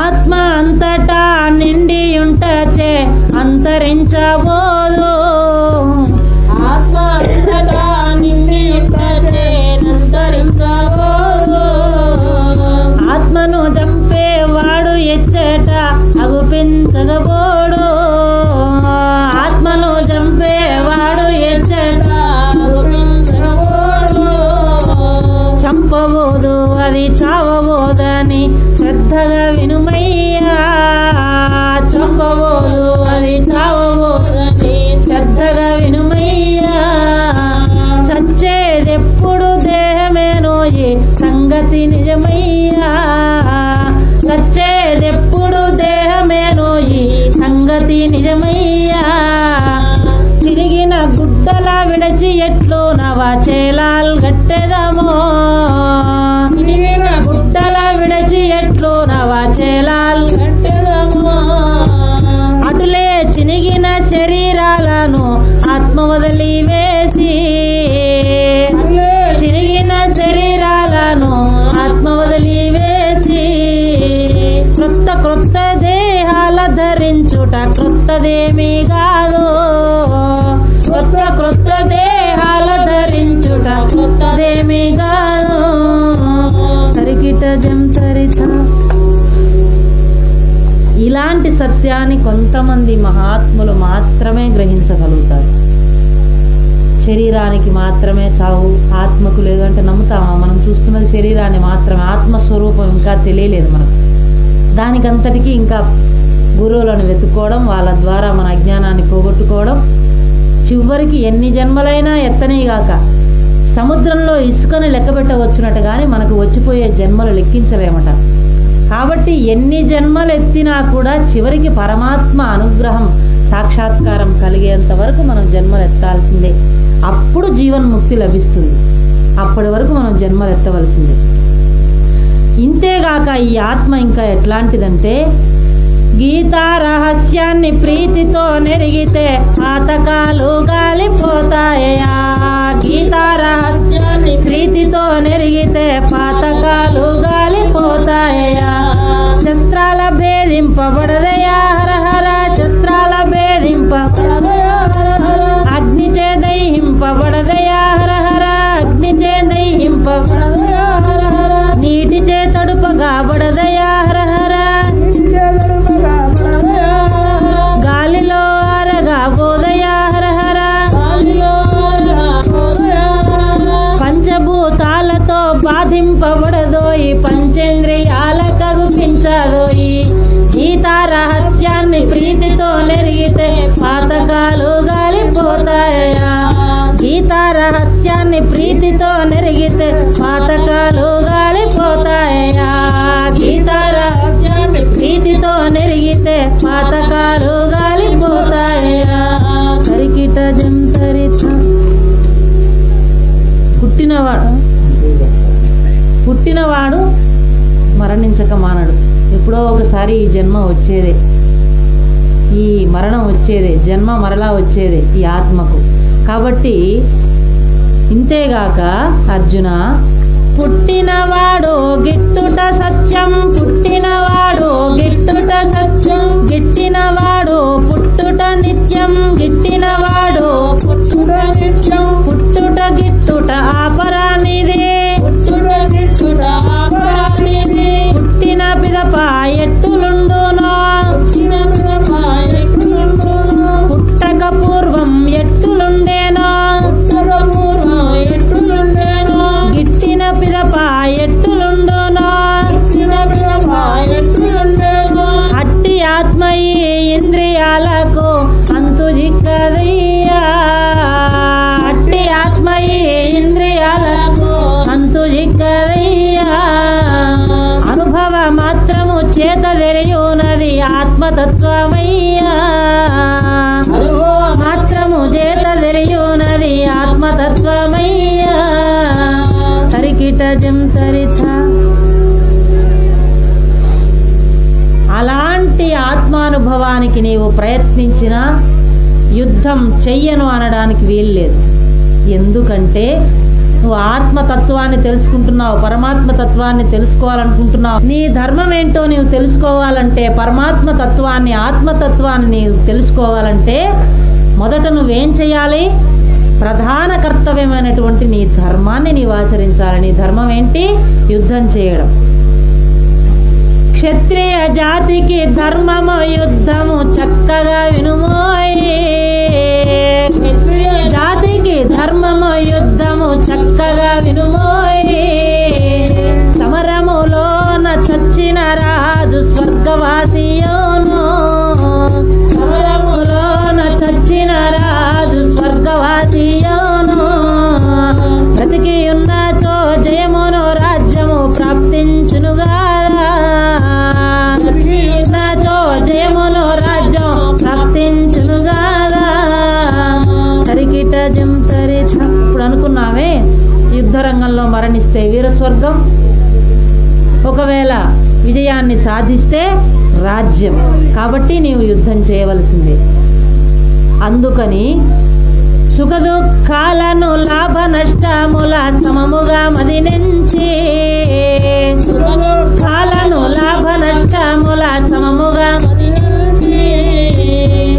ఆత్మ అంతటా నిండి ఉంటచే అంతరించవో నవచేలాల్ గట్టెదమో. గుడ్డల విడచి ఎట్లు నవచేలాల్ గట్టెదమో. అటులే చినిగిన శరీరాల వదిలి వేసి చిరిగిన శరీరాలను ఆత్మ వదిలి వేసి క్రొత్త క్రొత్త దేహాల ధరించుట క్రొత్తదేమీ ఇలాంటి సత్యాన్ని కొంతమంది మహాత్ములు మాత్రమే గ్రహించగలుగుతారు. శరీరానికి మాత్రమే చావు ఆత్మకు లేదు అంటే నమ్ముతామా? మనం చూస్తున్నది శరీరాన్ని మాత్రమే ఆత్మస్వరూపం ఇంకా తెలియలేదు మనకు. దానికంతటికీ ఇంకా గురువులను వెతుక్కోవడం వాళ్ళ ద్వారా మన అజ్ఞానాన్ని పోగొట్టుకోవడం చివరికి ఎన్ని జన్మలైనా ఎత్తనేగాక సముద్రంలో ఇసుకను లెక్కబెట్టవచ్చునట కానీ మనకు వచ్చిపోయే జన్మలు లెక్కించలేమట. కాబట్టి ఎన్ని జన్మలు ఎత్తినా కూడా చివరికి పరమాత్మ అనుగ్రహం సాక్షాత్కారం కలిగేంత వరకు మనం జన్మలు ఎత్తాల్సిందే. అప్పుడు జీవన్ముక్తి లభిస్తుంది. అప్పటి వరకు మనం జన్మలు ఎత్తవలసిందే. ఇంతేగాక ఈ ఆత్మ ఇంకా ఎట్లాంటిదంటే గీతా రహస్యాన్ని ప్రీతితో నెరిగితే పాతకాలు గాలిపోతాయా? గీతా రహస్యాన్ని ప్రీతితో నెరిగితే పాతకాలు గాలిపోతాయా? శస్త్రాల భేదింపబడదయా? హర హర శస్త్రాల భేదింపబడదయా అగ్ని చే దహింపబడదయా? హర హర అగ్ని చే దహింపబడదయా నీటి చే తడుపగా బడదయా ప్రీతితో నెరిగితే పాతకాలు గాలిపోతాయా? గీతారాజ్యాన్ని ప్రీతితో నెరిగితే పాతకాలు గాలిపోతాయా? సరికిట జంతరిత. పుట్టినవాడు పుట్టినవాడు మరణించక మానడు. ఎప్పుడో ఒకసారి ఈ జన్మ వచ్చేదే. ఈ మరణం వచ్చేదే. జన్మ మరలా వచ్చేదే ఈ ఆత్మకు. కాబట్టి ఇంతేగాక అర్జున పుట్టినవాడు గిట్టుట సత్యం పుట్టినవాడు గిట్టుట సత్యం గిట్టినవాడు పుట్టుట నిత్యం గిట్టినవాడు పుట్టుట నిత్యం పుట్టుట గిట్టుట ఆపరానిదే పుట్టుట గిట్టుట ఆపరానిదే పుట్టిన పిదప ఎట్టులుండునో ఇంద్రియాలకు అంతు జిక్కదయ్యా అట్టి ఆత్మయే ఇంద్రియాలకు అంతు జిక్కదయ్యా అనుభవ మాత్రము చేత తెరయునది ఆత్మతత్వమయ్యా. అనుభవానికి నీవు ప్రయత్నించినా యుద్ధం చెయ్యను అనడానికి వీల్లేదు. ఎందుకంటే నువ్వు ఆత్మతత్వాన్ని తెలుసుకుంటున్నావు పరమాత్మ తత్వాన్ని తెలుసుకోవాలనుకుంటున్నావు. నీ ధర్మం ఏంటో నీవు తెలుసుకోవాలంటే పరమాత్మ తత్వాన్ని ఆత్మతత్వాన్ని నీవు తెలుసుకోవాలంటే మొదట నువ్వేం చేయాలి ప్రధాన కర్తవ్యమైనటువంటి నీ ధర్మాన్ని నీవు ఆచరించాలి. నీ ధర్మం ఏంటి? యుద్ధం చేయడం. క్షత్రియ జాతికి ధర్మము యుద్ధము చక్కగా వినుమోయే. క్షత్రియ జాతికి ధర్మము యుద్ధము చక్కగా వినుమోయే. సమరములోన చచ్చిన రాజు స్వర్గవాసియోను. సమరములోన చచ్చిన రాజు స్వర్గవాసియోను. బ్రతికి ఉన్నచో జయమును రాజ్యము ప్రాప్తించునుగా. యుద్ధరంగంలో మరణిస్తే వీరస్వర్గం. ఒకవేళ విజయాన్ని సాధిస్తే రాజ్యం. కాబట్టి నీవు యుద్ధం చేయవలసిందే. అందుకని సుఖ దుఃఖాలను లాభ నష్టముల సమముగా మదినించి సుఖ దుఃఖాలను లాభ నష్టముల సమముగా మదినించి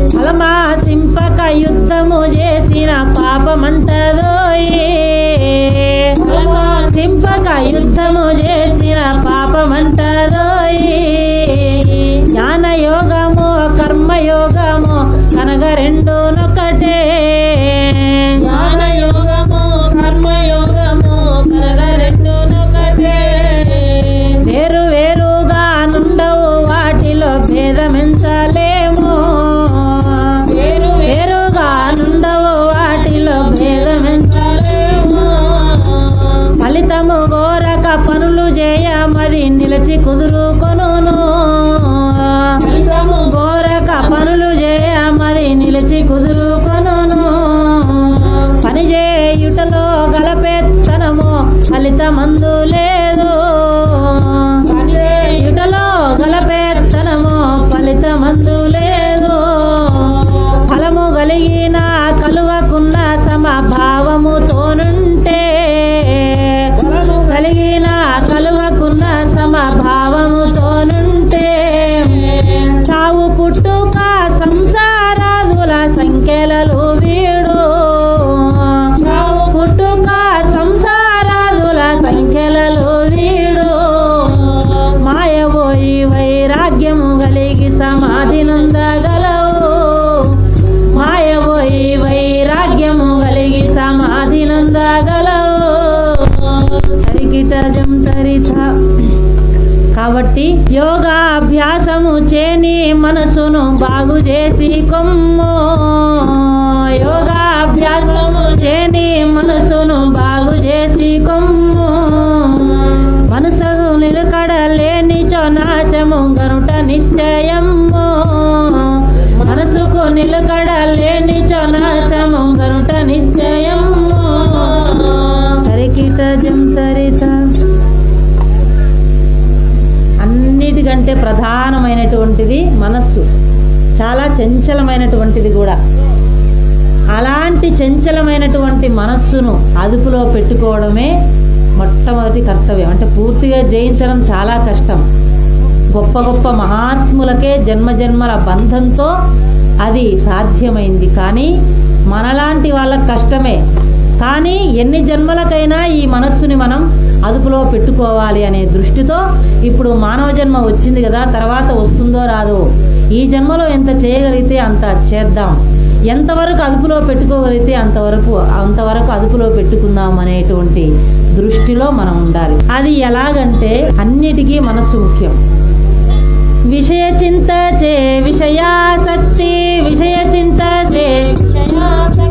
ఫలమాసింపక యుద్ధము చేసిన పాపమంటదోయే. ఫలమాసింపక యుద్ధము చేసిన పాపమంటారోయి జ్ఞానయోగము కర్మయోగము కనగ రెండు నిలిచి కుదురుకొనును. ఫలితము గోరక పనులు చేయ మరి నిలిచి కుదురుకొనును. పని చేయుటలో గలపెత్తనము ఫలితమందు కాబట్టి యోగాభ్యాసము చేని మనసును బాగు చేసి కొమ్ము. యోగాభ్యాసము చేని మనసును బాగు చేసి కొమ్ము. మనసుకు నిలకడలేని చో నాశము గరుట నిశ్చయము అన్నిటికంటే ప్రధానమైనటువంటిది మనస్సు. చాలా చంచలమైనటువంటిది కూడా. అలాంటి చంచలమైనటువంటి మనస్సును అదుపులో పెట్టుకోవడమే మొట్టమొదటి కర్తవ్యం. అంటే పూర్తిగా జయించడం చాలా కష్టం. గొప్ప గొప్ప మహాత్ములకే జన్మజన్మల బంధంతో అది సాధ్యమైంది. కానీ మనలాంటి వాళ్ళకి కష్టమే. కానీ ఎన్ని జన్మలకైనా ఈ మనస్సుని మనం అదుపులో పెట్టుకోవాలి అనే దృష్టితో ఇప్పుడు మానవ జన్మ వచ్చింది కదా తర్వాత వస్తుందో రాదో? ఈ జన్మలో ఎంత చేయగలిగితే అంత చేద్దాం. ఎంతవరకు అదుపులో పెట్టుకోగలిగితే అంతవరకు అంతవరకు అదుపులో పెట్టుకుందాం అనేటువంటి దృష్టిలో మనం ఉండాలి. అది ఎలాగంటే అన్నిటికీ మనస్సు ముఖ్యం. విషయ చింత చే విషయాసక్తి విషయ చింత చే విషయాసక్తి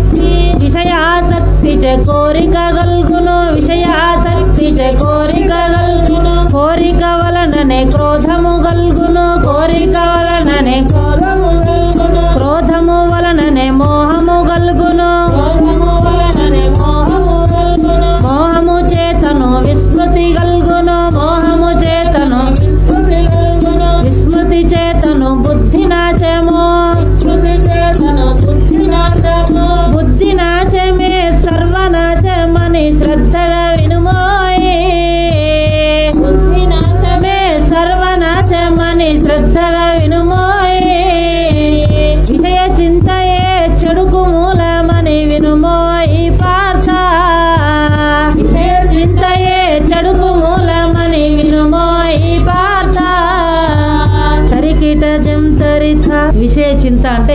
విషయాసక్తి చ కోరిక గల్గును విషయాసక్తి చ కోరిక గల్గును కోరిక వలననే క్రోధము గల్గును కోరిక వలననే క్రోధము గల్గును క్రోధము వలననే మోహము గల్గును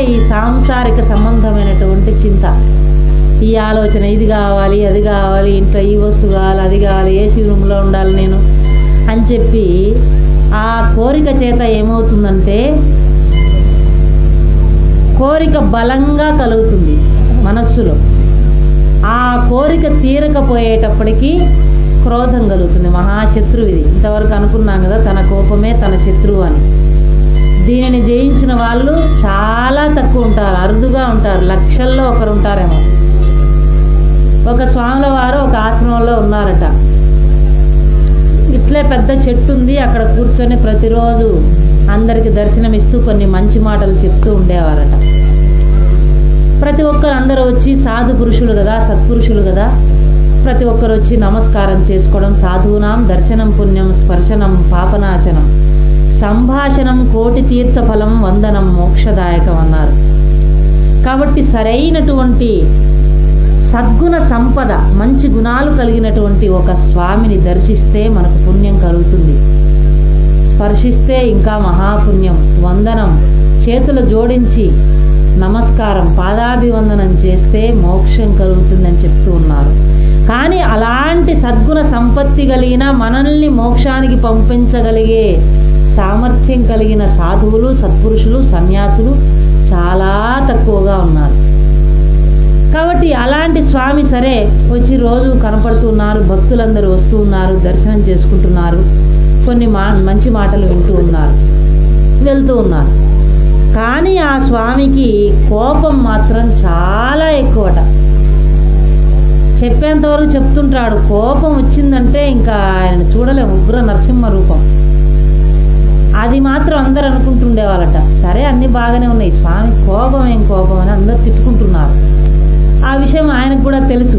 ఈ సాంసారిక సంబంధమైనటువంటి చింత. ఈ ఆలోచన ఇది కావాలి అది కావాలి ఇంట్లో ఈ వస్తువు కావాలి అది కావాలి ఏసీ రూమ్లో ఉండాలి నేను అని చెప్పి ఆ కోరిక చేత ఏమవుతుందంటే కోరిక బలంగా కలుగుతుంది మనస్సులో. ఆ కోరిక తీరకపోయేటప్పటికీ క్రోధం కలుగుతుంది మహాశత్రువు ఇది. ఇంతవరకు అనుకున్నాం కదా తన కోపమే తన శత్రువు అని. దీనిని జయించిన వాళ్ళు చాలా తక్కువ ఉంటారు అరుదుగా ఉంటారు లక్షల్లో ఒకరు ఉంటారేమో. ఒక స్వాముల వారు ఒక ఆశ్రమంలో ఉన్నారట. ఇట్లే పెద్ద చెట్టు ఉంది అక్కడ కూర్చొని ప్రతిరోజు అందరికి దర్శనం ఇస్తూ కొన్ని మంచి మాటలు చెప్తూ ఉండేవారట. ప్రతి ఒక్కరు అందరూ వచ్చి సాధు పురుషులు కదా సత్పురుషులు కదా ప్రతి ఒక్కరు వచ్చి నమస్కారం చేసుకోవడం సాధువునాం దర్శనం పుణ్యం స్పర్శనం పాపనాశనం. సంభాషణం కోటి తీర్థ ఫలం వందనం మోక్షదాయకం అన్నారు కాబట్టి సరైనటువంటి సద్గుణ సంపద మంచి గుణాలు కలిగినటువంటి ఒక స్వామిని దర్శిస్తే మనకు పుణ్యం కలుగుతుంది. స్పర్శిస్తే ఇంకా మహాపుణ్యం వందనం చేతులు జోడించి నమస్కారం పాదాభివందనం చేస్తే మోక్షం కలుగుతుందని చెప్తూ ఉన్నారు. కానీ అలాంటి సద్గుణ సంపత్తి కలిగిన మనల్ని మోక్షానికి పంపించగలిగే సామర్థ్యం కలిగిన సాధువులు సత్పురుషులు సన్యాసులు చాలా తక్కువగా ఉన్నారు. కాబట్టి అలాంటి స్వామి సరే వచ్చి రోజు కనపడుతున్నారు భక్తులందరూ వస్తూ ఉన్నారు దర్శనం చేసుకుంటున్నారు కొన్ని మా మంచి మాటలు వింటూ ఉన్నారు వెళ్తూ ఉన్నారు. కానీ ఆ స్వామికి కోపం మాత్రం చాలా ఎక్కువట. చెప్పేంతవరకు చెప్తుంటాడు కోపం వచ్చిందంటే ఇంకా ఆయన చూడలేము ఉగ్ర నరసింహ రూపం. అది మాత్రం అందరు అనుకుంటుండేవాళ్ళట. సరే అన్ని బాగానే ఉన్నాయి. స్వామి కోపం ఏం కోపం అని అందరు తిట్టుకుంటున్నారు. ఆ విషయం ఆయనకు కూడా తెలుసు.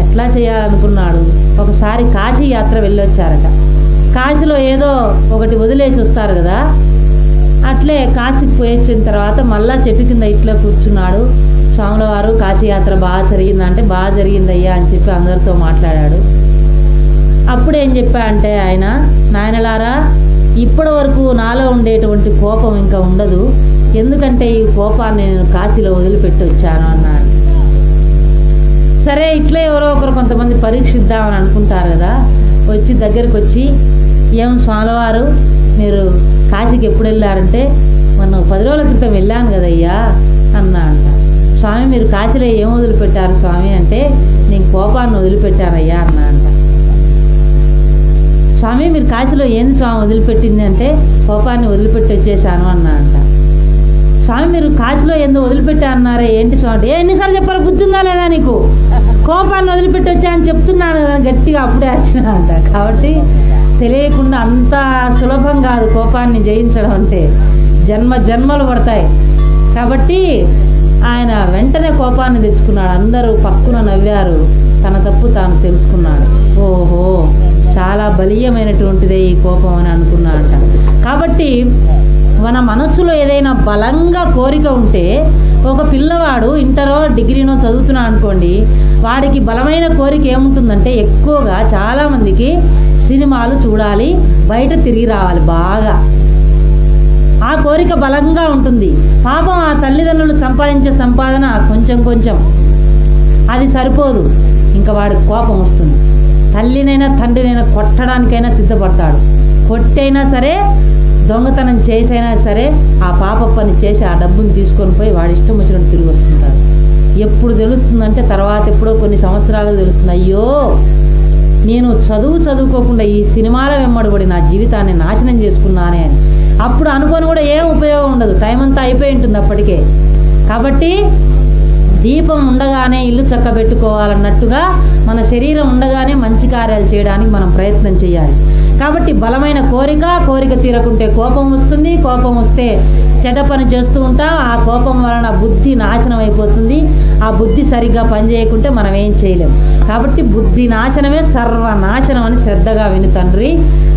ఎట్లా చేయాలనుకున్నాడు? ఒకసారి కాశీ యాత్ర వెళ్ళొచ్చారట. కాశీలో ఏదో ఒకటి వదిలేసి వస్తారు కదా? అట్లే కాశీకి పోయొచ్చిన తర్వాత మళ్ళా చెట్టు కింద ఇట్లా కూర్చున్నాడు. స్వాముల వారు కాశీయాత్ర బాగా జరిగిందంటే బాగా జరిగిందయ్యా అని చెప్పి అందరితో మాట్లాడాడు. అప్పుడు ఏం చెప్పా అంటే ఆయన నాయనలారా ఇప్పటి వరకు నాలో ఉండేటువంటి కోపం ఇంకా ఉండదు. ఎందుకంటే ఈ కోపాన్ని నేను కాశీలో వదిలిపెట్టి వచ్చాను అన్నాను సరే ఇట్లా ఎవరో ఒకరు కొంతమంది పరీక్షిద్దామని అనుకుంటారు కదా. వచ్చి దగ్గరికి వచ్చి ఏం స్వామివారు మీరు కాశీకి ఎప్పుడు వెళ్ళారంటే? మొన్న పది రోజుల క్రితం వెళ్ళాను కదయ్యా అన్నా అంట స్వామి మీరు కాశీలో ఏం వదిలిపెట్టారు స్వామి? అంటే నేను కోపాన్ని వదిలిపెట్టానయ్యా అన్నా అంట స్వామి మీరు కాశీలో ఏంది స్వామి వదిలిపెట్టింది అంటే కోపాన్ని వదిలిపెట్టి వచ్చేసాను అన్నాడంట స్వామి మీరు కాశీలో ఏందో వదిలిపెట్టా అన్నారే ఏంటి స్వామి అంటే, ఏ ఎన్నిసార్లు చెప్పాలి బుద్ధి ఉందా లేదా నీకు? కోపాన్ని వదిలిపెట్టి వచ్చా అని చెప్తున్నాను కదా గట్టిగా అప్పుడే వచ్చినాడంట అంట కాబట్టి తెలియకుండా అంత సులభం కాదు కోపాన్ని జయించడం అంటే. జన్మ జన్మలు పడతాయి. కాబట్టి ఆయన వెంటనే కోపాన్ని తెచ్చుకున్నాడు. అందరూ పక్కున నవ్వారు. తన తప్పు తాను తెలుసుకున్నాడు. ఓహో. చాలా బలీయమైనటువంటిదే ఈ కోపం అని అనుకున్నాడట కాబట్టి మన మనస్సులో ఏదైనా బలంగా కోరిక ఉంటే ఒక పిల్లవాడు ఇంటరో డిగ్రీనో చదువుతున్నా అనుకోండి వాడికి బలమైన కోరిక ఏముంటుందంటే ఎక్కువగా చాలామందికి సినిమాలు చూడాలి బయట తిరిగి రావాలి బాగా. ఆ కోరిక బలంగా ఉంటుంది. పాపం ఆ తల్లిదండ్రులు సంపాదించే సంపాదన కొంచెం కొంచెం. అది సరిపోదు. ఇంకా వాడికి కోపం వస్తుంది. తల్లినైనా తండ్రినైనా కొట్టడానికైనా సిద్ధపడతాడు. కొట్టైనా సరే దొంగతనం చేసైనా సరే ఆ పాప పని చేసి ఆ డబ్బుని తీసుకొని పోయి వాడి ఇష్టం వచ్చినట్టు తిరిగి వస్తుంటాడు. ఎప్పుడు తెలుస్తుందంటే తర్వాత ఎప్పుడో కొన్ని సంవత్సరాలు తెలుస్తుంది అయ్యో నేను చదువు చదువుకోకుండా ఈ సినిమాల వెంబడబడి నా జీవితాన్ని నాశనం చేసుకున్నానే అని. అప్పుడు అనుకొని కూడా ఏం ఉపయోగం ఉండదు. టైం అంతా అయిపోయి ఉంటుంది అప్పటికే. కాబట్టి దీపం ఉండగానే ఇల్లు చక్కబెట్టుకోవాలన్నట్టుగా మన శరీరం ఉండగానే మంచి కార్యాలు చేయడానికి మనం ప్రయత్నం చేయాలి. కాబట్టి బలమైన కోరిక కోరిక తీరకుంటే కోపం వస్తుంది. కోపం వస్తే చెడ్డ పని చేస్తూ ఉంటాం. ఆ కోపం వలన బుద్ధి నాశనం అయిపోతుంది. ఆ బుద్ధి సరిగ్గా పనిచేయకుంటే మనం ఏం చేయలేం. కాబట్టి బుద్ధి నాశనమే సర్వనాశనం అని శ్రద్ధగా విను తండ్రి.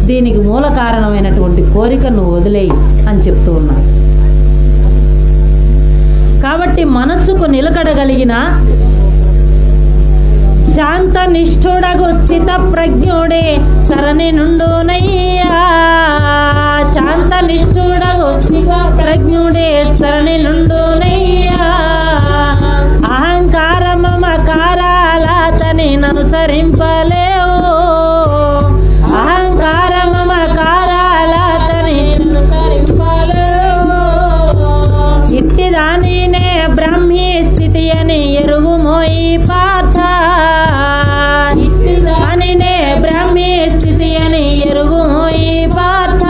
దీనికి మూల కారణమైనటువంటి కోరిక నువ్వు వదిలేయి అని చెప్తూ ఉన్నాడు. కాబట్టి మనస్సుకు నిలకడగలిగిన శాంత నిష్ఠుడగు స్థిత ప్రజ్ఞుడే సరణి నుండునయ్యా. శాంత నిష్ఠుడగు స్థిత ప్రజ్ఞుడే సరణి నుండునయ్యా. అహంకార మమకారాల తని పార్థ ఇట్టి దానినే బ్రహ్మీ స్థితి అని ఎరుగు ఈ పార్థ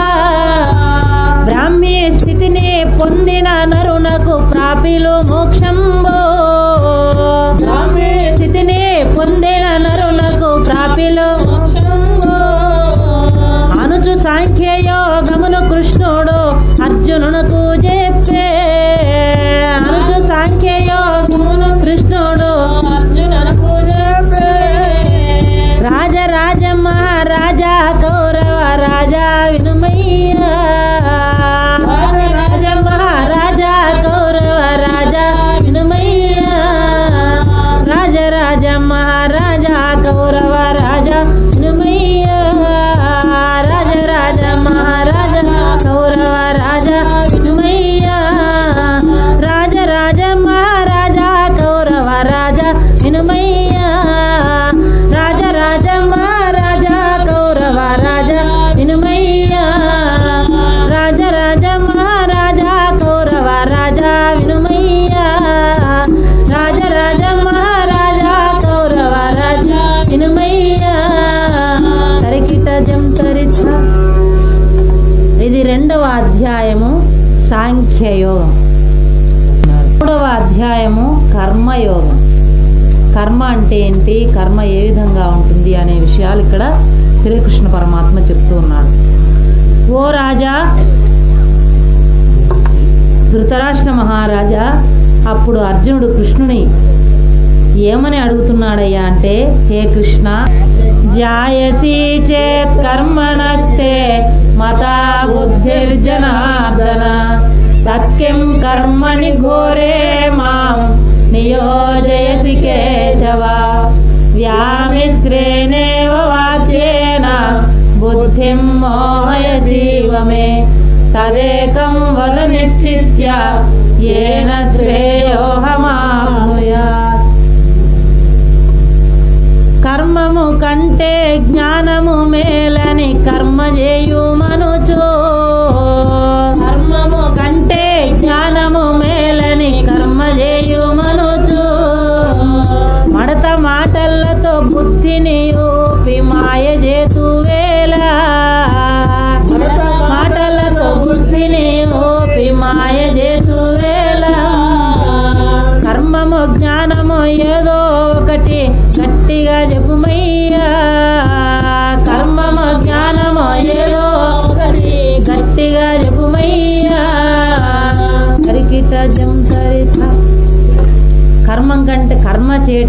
బ్రాహ్మీ స్థితిని పొందిన నరునకు ప్రాపిలు మోక్షంబో. బ్రాహ్మీ స్థితిని పొందిన నరునకు ప్రాపిలు మోక్షంబో. అనుచు సాంఖ్యయోగమును కృష్ణుడు అర్జునునకు చెప్పే. అనుచు సాంఖ్యయోగ కృష్ణుడు ధృతరాష్ట్ర మహారాజా అప్పుడు అర్జునుడు కృష్ణుని ఏమని అడుగుతున్నాడయ్యా అంటే హే కృష్ణ జాయసి చేత్ కర్మణస్తే మతా బుద్ధిర్జనార్దన సత్యం కర్మణి ఘోరే మాం నియోజయసి కేశవ వ్యామిశ్రేణేవ వాక్యేన బుద్ధిం మోహయ జీవమే तदेकं वद निश्चित्य येन श्रेयोहमाय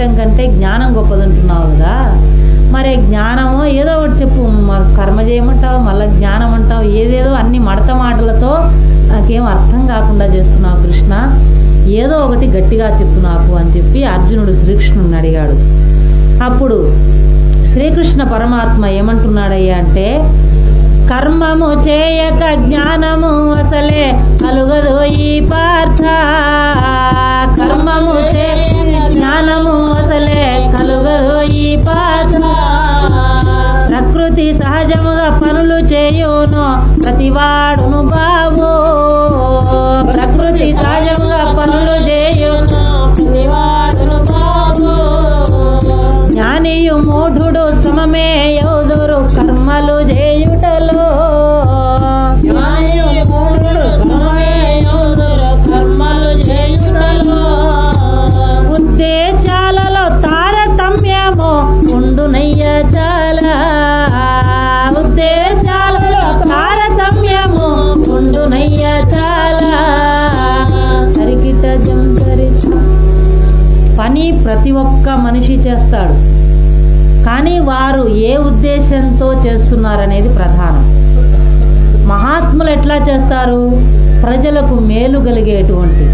కర్మ కంటే జ్ఞానం గొప్పదంటున్నావు కదా. మరి జ్ఞానము ఏదో ఒకటి చెప్పు. మాకు కర్మ చేయమంటావు? మళ్ళీ జ్ఞానం అంటావు? ఏదేదో అన్ని మడత మాటలతో నాకేం అర్థం కాకుండా చేస్తున్నావు కృష్ణ. ఏదో ఒకటి గట్టిగా చెప్పు నాకు అని చెప్పి అర్జునుడు శ్రీకృష్ణుని అడిగాడు. అప్పుడు శ్రీకృష్ణ పరమాత్మ ఏమంటున్నాడయ్యా అంటే కర్మము చేయక జ్ఞానము అసలే కలుగదు ఈ పార్థ. కర్మము చేయక జ్ఞానం అసలే కలుగదు ఈ పార్థ ప్రకృతి సహజముగా పనులు చేయును ప్రతివాడును బాబు ప్రకృతి సహజముగా పనులు చేయును ప్రతివాడును బాబు జ్ఞానియు మూఢుడు సమమేయో. పని ప్రతి ఒక్క మనిషి చేస్తాడు. కానీ వారు ఏ ఉద్దేశంతో చేస్తున్నారనేది ప్రధానం. మహాత్ములు ఎట్లా చేస్తారు? ప్రజలకు మేలు కలిగేటువంటి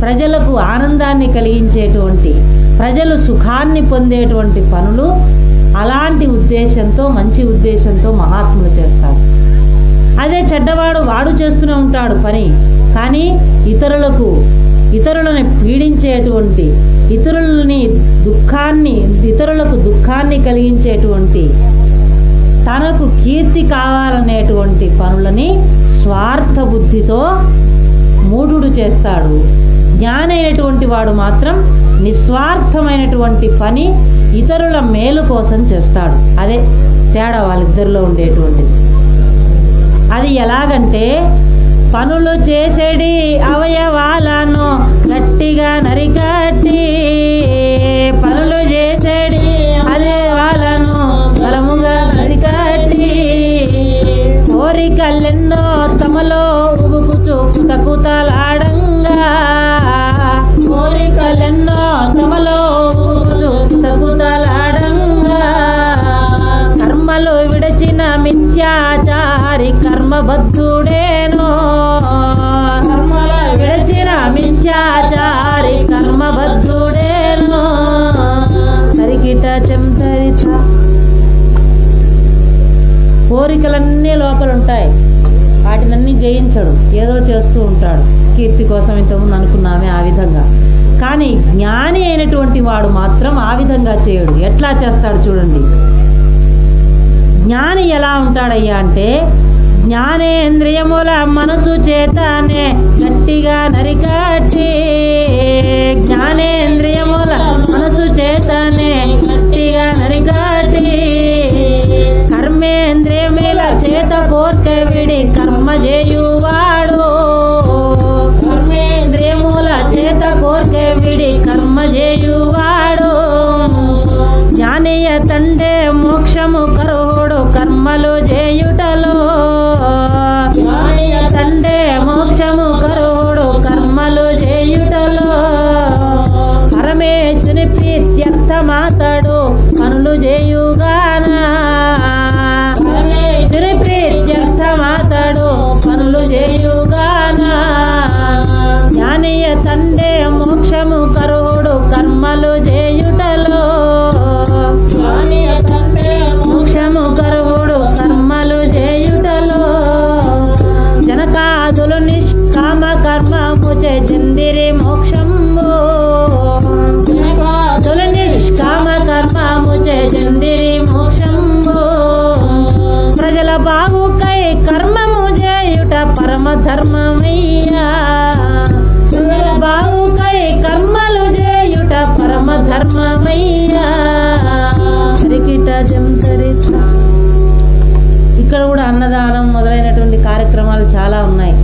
ప్రజలకు ఆనందాన్ని కలిగించేటువంటి ప్రజలు సుఖాన్ని పొందేటువంటి పనులు అలాంటి ఉద్దేశంతో మంచి ఉద్దేశంతో మహాత్ములు చేస్తారు. అదే చెడ్డవాడు వాడు చేస్తూనే ఉంటాడు పని. కానీ ఇతరులకు ఇతరులను పీడించేటువంటి ఇతరులని దుఃఖాన్ని ఇతరులకు దుఃఖాన్ని కలిగించేటువంటి తనకు కీర్తి కావాలనేటువంటి పనులని స్వార్థ బుద్ధితో మూఢుడు చేస్తాడు. జ్ఞానైనటువంటి వాడు మాత్రం నిస్వార్థమైనటువంటి పని ఇతరుల మేలు కోసం చేస్తాడు. అదే తేడా వాళ్ళిద్దరిలో ఉండేటువంటిది. అది ఎలాగంటే పనులు చేసేడి అవయవాలను గట్టిగా నరికట్టి పనులు చేసేడి అవయవాలను బలముగా నరికట్టి కోరికలెన్నో తమలో ఉబుకుచు కుతకుతలాడంగా కోరికలెన్నో తమలో ఉబుకుచు కుతకుతలాడంగా కర్మలు విడచిన మిథ్యాచారి కర్మబద్ధుడే మిథ్యాచారి కర్మబద్ధుడేనో సరికిట చెంతరిత కోరికలన్నీ లోపల ఉంటాయి వాటినన్నీ జయించడు. ఏదో చేస్తూ ఉంటాడు. కీర్తి కోసం ఇంతకుముందు అనుకున్నామే ఆ విధంగా. కానీ జ్ఞాని అయినటువంటి వాడు మాత్రం ఆ విధంగా చేయడు. ఎట్లా చేస్తాడు చూడండి. జ్ఞాని ఎలా ఉంటాడయ్యా అంటే జ్ఞానేంద్రియముల మనసు చేతనే గట్టిగా నరికట్టి జ్ఞానేంద్రియముల మనసు చేతనే గట్టిగా నరికట్టి కర్మేంద్రియముల చేత కోర్క విడి కర్మ చేయువాడు ఇక్కడ కూడా అన్నదానం మొదలైనటువంటి కార్యక్రమాలు చాలా ఉన్నాయి.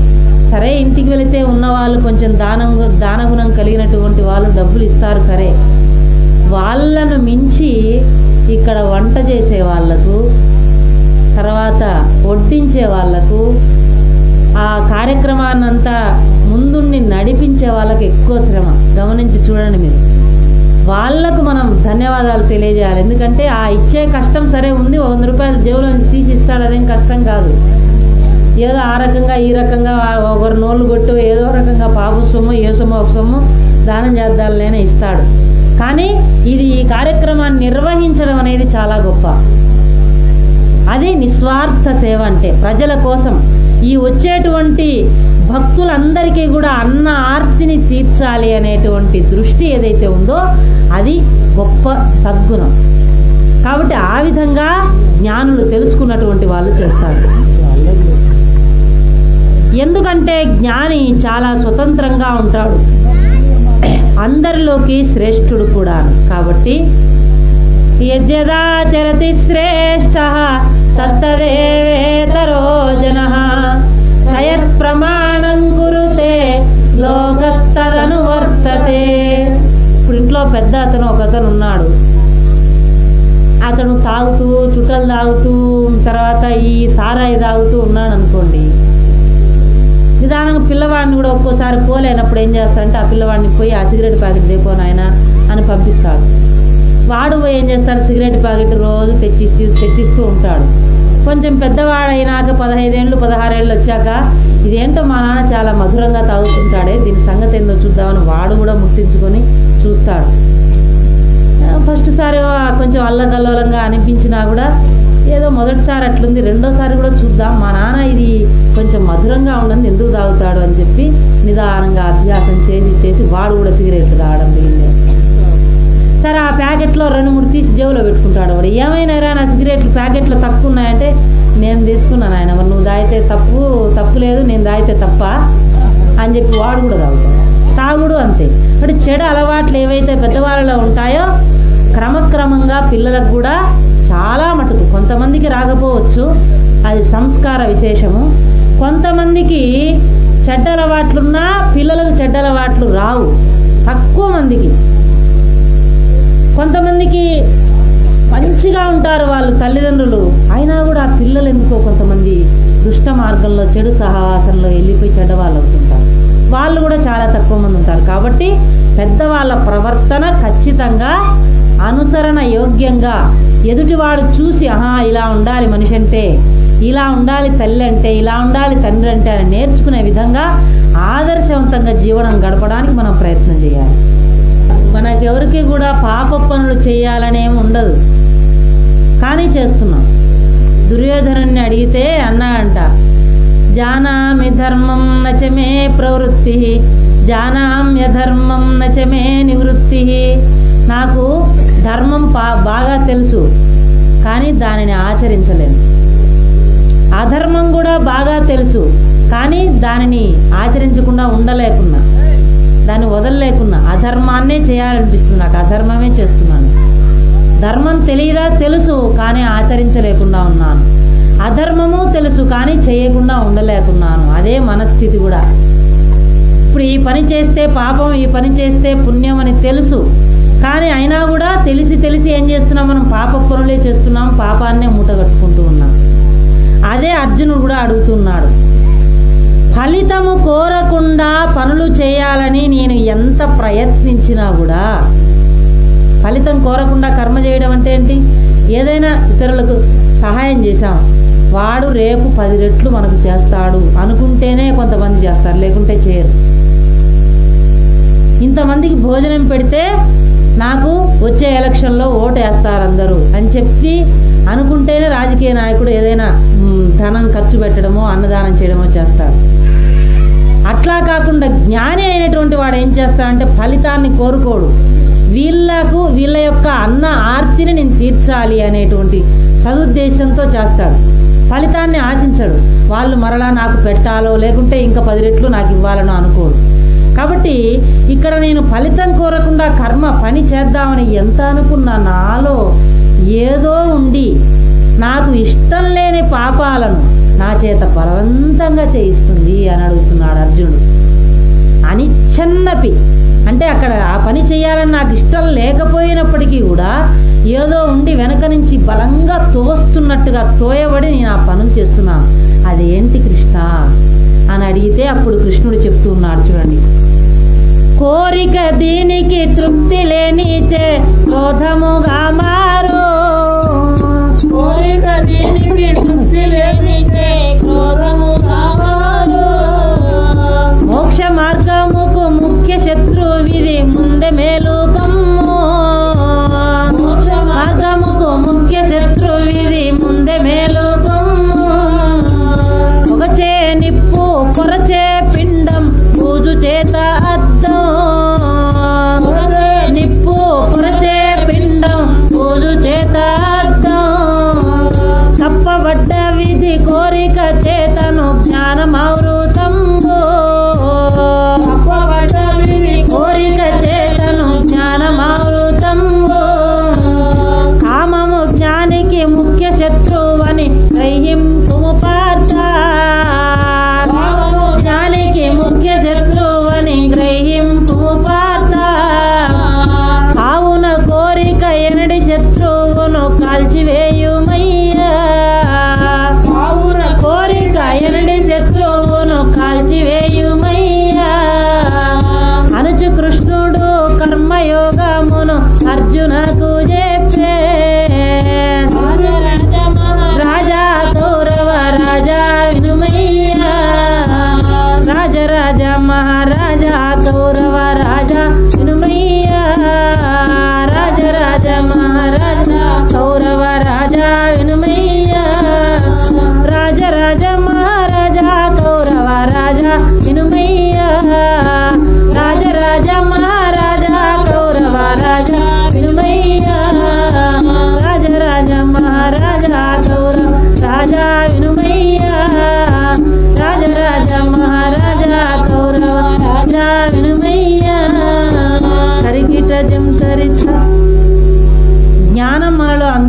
సరే ఇంటికి వెళితే ఉన్నవాళ్ళు కొంచెం దానం దానగుణం కలిగినటువంటి వాళ్ళు డబ్బులు ఇస్తారు సరే. వాళ్ళను మించి ఇక్కడ వంట చేసే వాళ్ళకు తర్వాత వడ్డించే వాళ్ళకు ఆ కార్యక్రమాన్నంతా ముందుండి నడిపించే వాళ్ళకి ఎక్కువ శ్రమ. గమనించి చూడండి మీరు. వాళ్ళకు మనం ధన్యవాదాలు తెలియజేయాలి. ఎందుకంటే ఆ ఇచ్చే కష్టం సరే ఉంది వంద రూపాయలు జేబులో నుంచి తీసి ఇస్తాడు అదేం కష్టం కాదు. ఏదో ఆ రకంగా ఈ రకంగా ఒకరు నోళ్ళు కొట్టు ఏదో రకంగా పాపు సొమ్ము ఏ సొమ్ము ఒక సొమ్ము దానం చేద్దాలనే ఇస్తాడు. కానీ ఇది ఈ కార్యక్రమాన్ని నిర్వహించడం అనేది చాలా గొప్ప. అది నిస్వార్థ సేవ అంటే ప్రజల కోసం ఈ వచ్చేటువంటి భక్తులందరికీ కూడా అన్న ఆర్తిని తీర్చాలి అనేటువంటి దృష్టి ఏదైతే ఉందో అది గొప్ప సద్గుణం. కాబట్టి ఆ విధంగా జ్ఞానులు తెలుసుకున్నటువంటి వాళ్ళు చేస్తారు. ఎందుకంటే జ్ఞాని చాలా స్వతంత్రంగా ఉంటాడు. అందరిలోకి శ్రేష్ఠుడు కూడా కాబట్టి యద్యదాచరతి శ్రేష్ఠ తత్తదేవేతరో జన. సయత్ కురుతే లోకస్తదను వర్తతే. ఇప్పుడు ఇంట్లో పెద్ద అతను ఒక అతను ఉన్నాడు. అతను తాగుతూ చుట్టలు తాగుతూ తర్వాత ఈ సారాయి తాగుతూ ఉన్నాడు అనుకోండి నిదానంగా పిల్లవాడిని కూడా ఒక్కోసారి పోలేనప్పుడు ఏం చేస్తాడంటే ఆ పిల్లవాడిని పోయి ఆ సిగరెట్ ప్యాకెట్ దేపో నాయన అని పంపిస్తాడు. వాడు పోయి ఏం చేస్తాడు? సిగరెట్ ప్యాకెట్ రోజు తెచ్చి తెచ్చిస్తూ ఉంటాడు. కొంచెం పెద్దవాడైనాక పదహైదేళ్ళు పదహారేళ్ళు వచ్చాక ఇదేంటో మా నాన్న చాలా మధురంగా తాగుతుంటాడే. దీని సంగతి ఏందో చూద్దామని వాడు కూడా ముట్టించుకొని చూస్తాడు. ఫస్ట్ సారి కొంచెం అల్లగల్లోలంగా అనిపించినా కూడా ఏదో మొదటిసారి అట్లుంది. రెండోసారి కూడా చూద్దాం. మా నాన్న ఇది కొంచెం మధురంగా ఉండని ఎందుకు తాగుతాడు అని చెప్పి నిదానంగా అభ్యాసం చేసి చేసి వాడు కూడా సిగరెట్లు తాగడం జరిగింది సరే ఆ ప్యాకెట్లో రెండు మూడు తీసి జేబులో పెట్టుకుంటాడు వాడు. ఏమైనా రా నా సిగరెట్లు ప్యాకెట్లో తక్కువ ఉన్నాయంటే నేను తీసుకున్నాను ఆయన మరి నువ్వు దాయితే తప్పు తప్పు లేదు నేను దాయితే తప్ప? అని చెప్పి వాడు కూడా తాగుతాడు. తాగుడు అంతే. అంటే చెడు అలవాట్లు ఏవైతే పెద్దవాళ్ళలో ఉంటాయో క్రమక్రమంగా పిల్లలకు కూడా చాలా మటుకు కొంతమందికి రాకపోవచ్చు. అది సంస్కార విశేషము. కొంతమందికి చెడ్డ అలవాట్లున్నా పిల్లలకు చెడ్డ అలవాట్లు రావు. తక్కువ మందికి. కొంతమందికి మంచిగా ఉంటారు వాళ్ళు తల్లిదండ్రులు. అయినా కూడా ఆ పిల్లలు ఎందుకో కొంతమంది దుష్ట మార్గంలో చెడు సహవాసంలో వెళ్ళిపోయి చెడ్డవాళ్ళు అవుతుంటారు వాళ్ళు కూడా చాలా తక్కువ మంది ఉంటారు. కాబట్టి పెద్దవాళ్ళ ప్రవర్తన ఖచ్చితంగా అనుసరణ యోగ్యంగా ఎదుటివాడు చూసి ఆహా ఇలా ఉండాలి మనిషి అంటే ఇలా ఉండాలి తల్లి అంటే ఇలా ఉండాలి తండ్రి అంటే అని నేర్చుకునే విధంగా ఆదర్శవంతంగా జీవనం గడపడానికి మనం ప్రయత్నం చేయాలి. మనకెవరికి కూడా పాప పనులు చేయాలనేమి ఉండదు. కానీ చేస్తున్నాం. దుర్యోధనుని అడిగితే అన్నాడంట జానామి ధర్మం నచమే ప్రవృత్తి జానామ్య ధర్మం నచమే నివృత్తి. నాకు ధర్మం పా బాగా తెలుసు కానీ దానిని ఆచరించలేను. అధర్మం కూడా బాగా తెలుసు కానీ దానిని ఆచరించకుండా ఉండలేకున్నా దాన్ని వదలలేకున్నా. అధర్మాన్నే చేయాలనిపిస్తుంది నాకు అధర్మమే చేస్తున్నా. ధర్మం తెలియదా తెలుసు కానీ ఆచరించలేకుండా ఉన్నాను. అధర్మము తెలుసు కానీ చేయకుండా ఉండలేకున్నాను. అదే మనస్థితి కూడా. ఇప్పుడు ఈ పని చేస్తే పాపం ఈ పని చేస్తే పుణ్యం అని తెలుసు. కానీ అయినా కూడా తెలిసి తెలిసి ఏం చేస్తున్నాం మనం? పాప పనులే చేస్తున్నాం పాపాన్నే మూటగట్టుకుంటూ ఉన్నాం. అదే అర్జునుడు కూడా అడుగుతున్నాడు. ఫలితము కోరకుండా పనులు చేయాలని నేను ఎంత ప్రయత్నించినా కూడా ఫలితం కోరకుండా కర్మ చేయడం అంటే ఏంటి? ఏదైనా ఇతరులకు సహాయం చేశాం. వాడు రేపు పది రెట్లు మనకు చేస్తాడు. అనుకుంటేనే కొంతమంది చేస్తారు లేకుంటే చేయరు. ఇంతమందికి భోజనం పెడితే నాకు వచ్చే ఎలక్షన్లో ఓటు వేస్తారు అందరూ అని చెప్పి అనుకుంటేనే రాజకీయ నాయకుడు ఏదైనా ధనం ఖర్చు పెట్టడమో అన్నదానం చేయడమో చేస్తారు అట్లా కాకుండా జ్ఞాని అయినటువంటి వాడు ఏం చేస్తాడంటే ఫలితాన్ని కోరుకోడు. వీళ్ళకు వీళ్ళ యొక్క అన్న ఆర్తిని నేను తీర్చాలి అనేటువంటి సదుద్దేశంతో చేస్తాడు. ఫలితాన్ని ఆశించడు. వాళ్ళు మరలా నాకు పెట్టాలో లేకుంటే ఇంకా పది రెట్లు నాకు ఇవ్వాలనో అనుకోడు. కాబట్టి ఇక్కడ నేను ఫలితం కోరకుండా కర్మ పని చేద్దామని ఎంత అనుకున్నా నాలో ఏదో ఉండి నాకు ఇష్టం లేని పాపాలను నా చేత బలవంతంగా చేయిస్తుంది అని అడుగుతున్నాడు అర్జునుడు. అనిచ్చన్నపి అంటే అక్కడ ఆ పని చేయాలని నాకు ఇష్టం లేకపోయినప్పటికీ కూడా ఏదో ఉండి వెనక నుంచి బలంగా తోస్తున్నట్టుగా తోయబడి నేను ఆ పనులు చేస్తున్నాను. అదేంటి కృష్ణ? అని అడిగితే అప్పుడు కృష్ణుడు చెప్తూ ఉన్నాడు చూడండి. కోరిక దీనికి తృప్తి లేనిచే క్రోధముగా మారు. కోరిక దీనికి తృప్తి లేనిచే క్రోధముగా మోక్ష మార్గముకు ముఖ్య శత్రువిది ముందే మేలు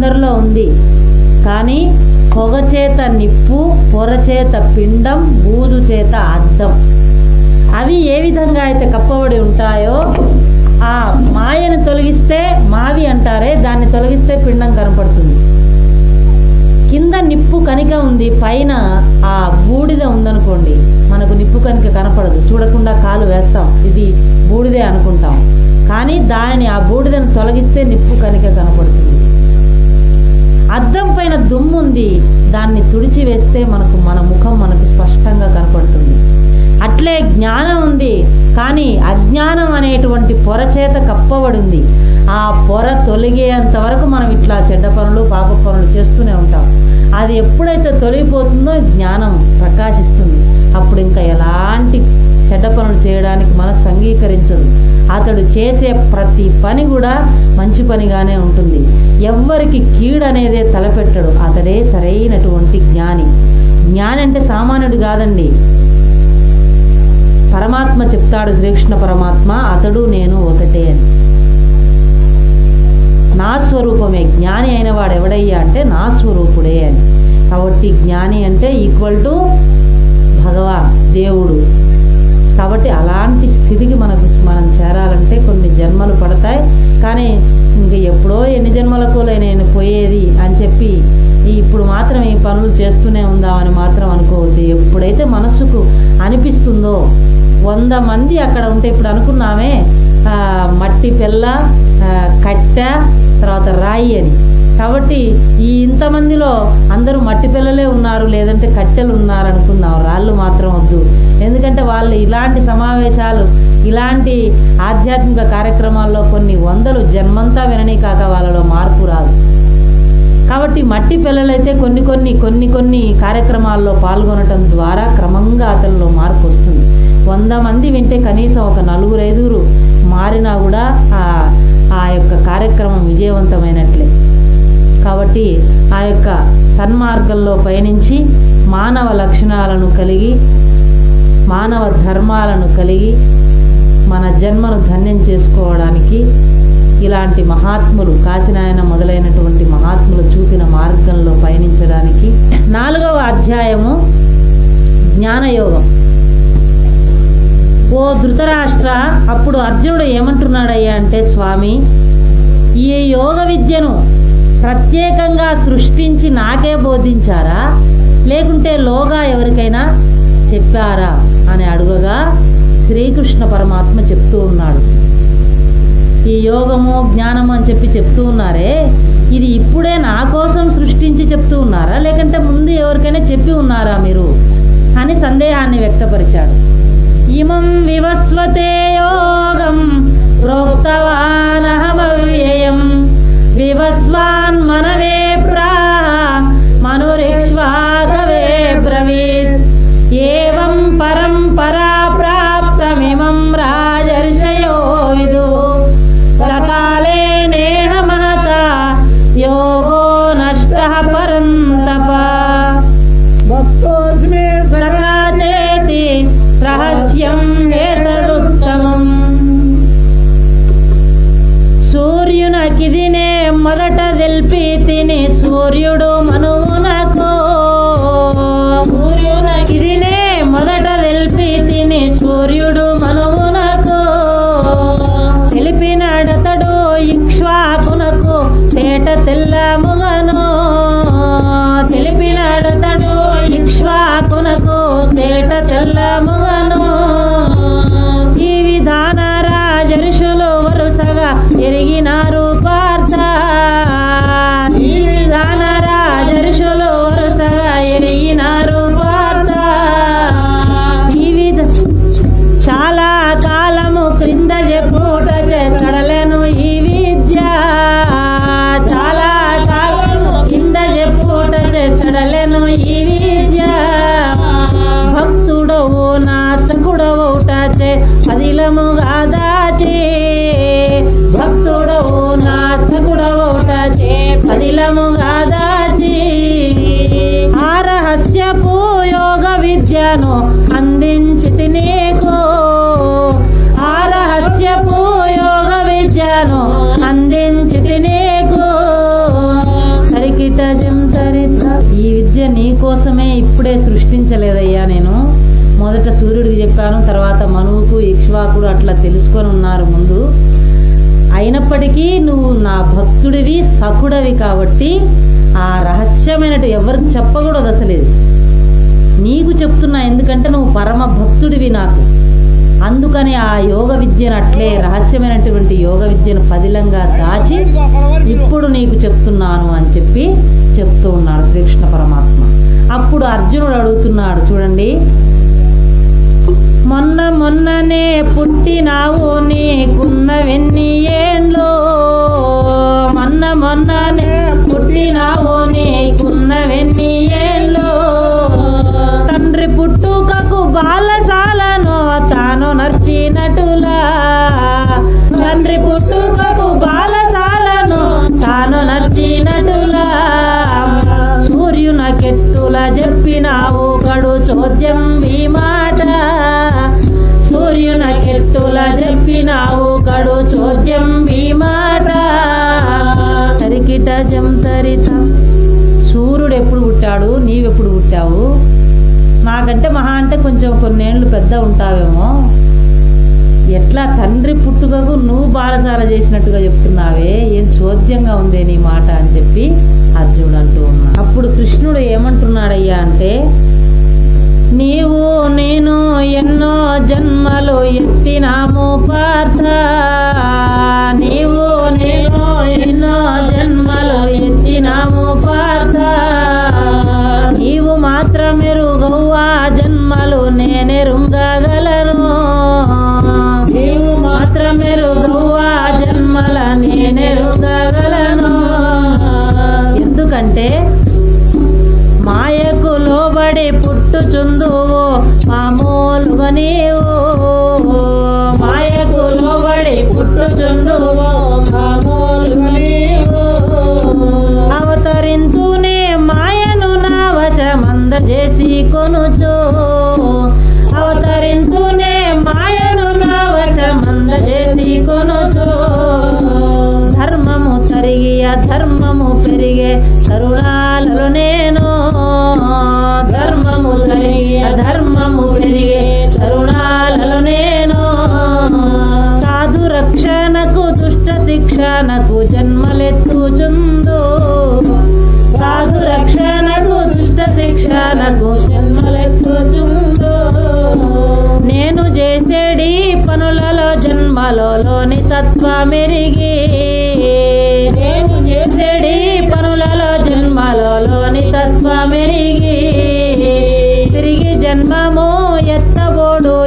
అందరిలో ఉంది. కానీ పొగ చేత నిప్పు పొరచేత పిండం బూజు చేత అద్దం. అవి ఏ విధంగా అయితే కప్పబడి ఉంటాయో ఆ మాయను తొలగిస్తే మావి అంటారే దాన్ని తొలగిస్తే పిండం కనపడుతుంది. కింద నిప్పు కనిక ఉంది పైన ఆ బూడిద ఉందనుకోండి మనకు నిప్పు కనిక కనపడదు. చూడకుండా కాలు వేస్తాం ఇది బూడిదే అనుకుంటాం. కానీ దానిని ఆ బూడిదను తొలగిస్తే నిప్పు కనిక కనపడుతుంది. అద్దం పైన దుమ్ము ఉంది దాన్ని తుడిచివేస్తే మనకు మన ముఖం మనకు స్పష్టంగా కనపడుతుంది. అట్లే జ్ఞానం ఉంది. కానీ అజ్ఞానం అనేటువంటి పొర చేత కప్పబడింది. ఆ పొర తొలగేంత వరకు మనం ఇట్లా చెడ్డ పనులు పాప పనులు చేస్తూనే ఉంటాం. అది ఎప్పుడైతే తొలగిపోతుందో జ్ఞానం ప్రకాశిస్తుంది. అప్పుడు ఇంకా ఎలాంటి చెడ్డ పనులు చేయడానికి మనం అంగీకరించదు. అతడు చేసే ప్రతి పని కూడా మంచి పనిగానే ఉంటుంది. ఎవ్వరికి కీడు తలపెట్టడు. అతడే సరైనటువంటి జ్ఞాని. జ్ఞాని అంటే సామాన్యుడు కాదండి. పరమాత్మ చెప్తాడు శ్రీకృష్ణ పరమాత్మ అతడు నేను ఒకటే అని. నా స్వరూపమే. జ్ఞాని అయిన వాడు ఎవడయ్యా అంటే నా స్వరూపుడే అని. కాబట్టి జ్ఞాని అంటే ఈక్వల్ టు భగవాన్ దేవుడు. కాబట్టి అలాంటి స్థితికి మనకు మనం చేరాలంటే కొన్ని జన్మలు పడతాయి. కానీ ఇంక ఎప్పుడో ఎన్ని జన్మలకు నేను పోయేది అని చెప్పి ఇప్పుడు మాత్రం ఈ పనులు చేస్తూనే ఉందామని మాత్రం అనుకోవద్దు. ఎప్పుడైతే మనస్సుకు అనిపిస్తుందో వంద మంది అక్కడ ఉంటే ఇప్పుడు అనుకున్నామే మట్టి పిల్ల కట్ట కట్టె తర్వాత రాయి అని. కాబట్టి ఈ ఇంతమందిలో అందరూ మట్టి పిల్లలే ఉన్నారు లేదంటే కట్టెలు ఉన్నారనుకుందాం. రాళ్ళు మాత్రం వద్దు. ఎందుకంటే వాళ్ళు ఇలాంటి సమావేశాలు ఇలాంటి ఆధ్యాత్మిక కార్యక్రమాల్లో కొన్ని వందలు జన్మంతా వినని కాక వాళ్ళలో మార్పు రాదు. కాబట్టి మట్టి పిల్లలైతే కొన్ని కొన్ని కొన్ని కొన్ని కార్యక్రమాల్లో పాల్గొనటం ద్వారా క్రమంగా అతనిలో మార్పు వస్తుంది. వంద మంది వింటే కనీసం ఒక నలుగురు ఐదుగురు మారినా కూడా ఆ ఆ యొక్క కార్యక్రమం విజయవంతమైనట్లే. కాబట్టి ఆ యొక్క సన్మార్గంలో పయనించి మానవ లక్షణాలను కలిగి మానవ ధర్మాలను కలిగి మన జన్మను ధన్యం చేసుకోవడానికి ఇలాంటి మహాత్ములు కాశీనాయన మొదలైనటువంటి మహాత్ములు చూపిన మార్గంలో పయనించడానికి నాలుగవ అధ్యాయము జ్ఞానయోగం. ఓ ధృతరాష్ట్ర అప్పుడు అర్జునుడు ఏమంటున్నాడయ్యా అంటే స్వామి ఈ యోగ విద్యను ప్రత్యేకంగా సృష్టించి నాకే బోధించారా? లేకుంటే లోగా ఎవరికైనా చెప్పారా? అని అడుగగా శ్రీకృష్ణ పరమాత్మ చెప్తూ ఉన్నాడు. ఈ యోగము జ్ఞానము అని చెప్పి చెప్తూ ఉన్నారే ఇది ఇప్పుడే నా కోసం సృష్టించి చెప్తూ ఉన్నారా? లేకంటే ముందు ఎవరికైనా చెప్పి ఉన్నారా మీరు? అని సందేహాన్ని వ్యక్తపరిచాడు. ఇమం వివస్వతే యోగం ప్రోక్తవానహమవ్యయం వివస్వాన్ మనవే You know. గుర్తించలేదయ్యా నేను. మొదట సూర్యుడికి చెప్పాను తర్వాత మనువుకు ఇక్ష్వాకుడు అట్లా తెలుసుకొని ఉన్నారు ముందు. అయినప్పటికీ నువ్వు నా భక్తుడివి సకుడవి కాబట్టి ఆ రహస్యమైన ఎవరికి చెప్పకూడదు అసలు. ఇది నీకు చెప్తున్నా ఎందుకంటే నువ్వు పరమ భక్తుడివి నాకు. అందుకని ఆ యోగ విద్యను అట్లే రహస్యమైనటువంటి యోగ విద్యను పదిలంగా దాచి ఇప్పుడు నీకు చెప్తున్నాను అని చెప్పి చెప్తూ ఉన్నాడు శ్రీకృష్ణ పరమాత్మ. అప్పుడు అర్జునుడు అడుగుతున్నాడు చూడండి. మొన్న మొన్ననే పుట్టినావు నీకున్నవెన్ని ఏండ్లు మొన్న మొన్ననే పుట్టినావు నీకున్నవెన్ని ఏండ్లు తండ్రి పుట్టుకకు బాలసాలను తాను నర్చినటులా. తండ్రి పుట్టు చెప్పినావు కడు చోద్యం ఈ మాట. సూర్యునకెట్టుల చెప్పినావు కడు చోద్యం ఈ మాట. సరికిట జంతరిత సూర్యుడు ఎప్పుడు పుట్టాడు? నీవెప్పుడు పుట్టావు? మాకంటే మహా అంటే కొంచెం కొన్నేళ్ళు పెద్ద ఉంటావేమో. ఎట్లా తండ్రి పుట్టుకకు నువ్వు బాలసాల చేసినట్టుగా చెప్తున్నావే? ఏం చోద్యంగా ఉందే నీ మాట అని చెప్పి అర్జునుడు అంటూ ఉన్నాడు. అప్పుడు కృష్ణుడు ఏమంటున్నాడయ్యా అంటే నీవు నేను ఎన్నో జన్మలు ఎత్తినాము పార్థ. నీవు నేను ఎన్నో జన్మలు ఎత్తినాము పార్థ. నీవు మాత్రమెరుగవు ఆ జన్మలు నేనెరుంగగలను నీవు మాత్రమెరుగవు ఆ జన్మల నేనెరుగా అంటే మాయకు లోబడి పుట్టుచుందువు మామూలుగా నీవు. మాయకు లోబడి పుట్టుచుందువు మామూలుగా నీవు. అవతరింతూనే మాయను నా వశమంద చేసి కొనుచు. అవతరించునే మాయను నా వశమంద చేసి కొనుచు. ధర్మము తరిగి అధర్మ తరుణాలలో నేను ధర్మము తరిగి అధర్మము పెరిగే తరుణాలలో నేను సాధు రక్షణకు దుష్ట శిక్షణకు జన్మలెత్తుచుందు సాధు రక్షణకు దుష్ట శిక్షణకు జన్మలెత్తుచుందు నేను చేసేడి పనులలో జన్మలోని తత్వమెరిగి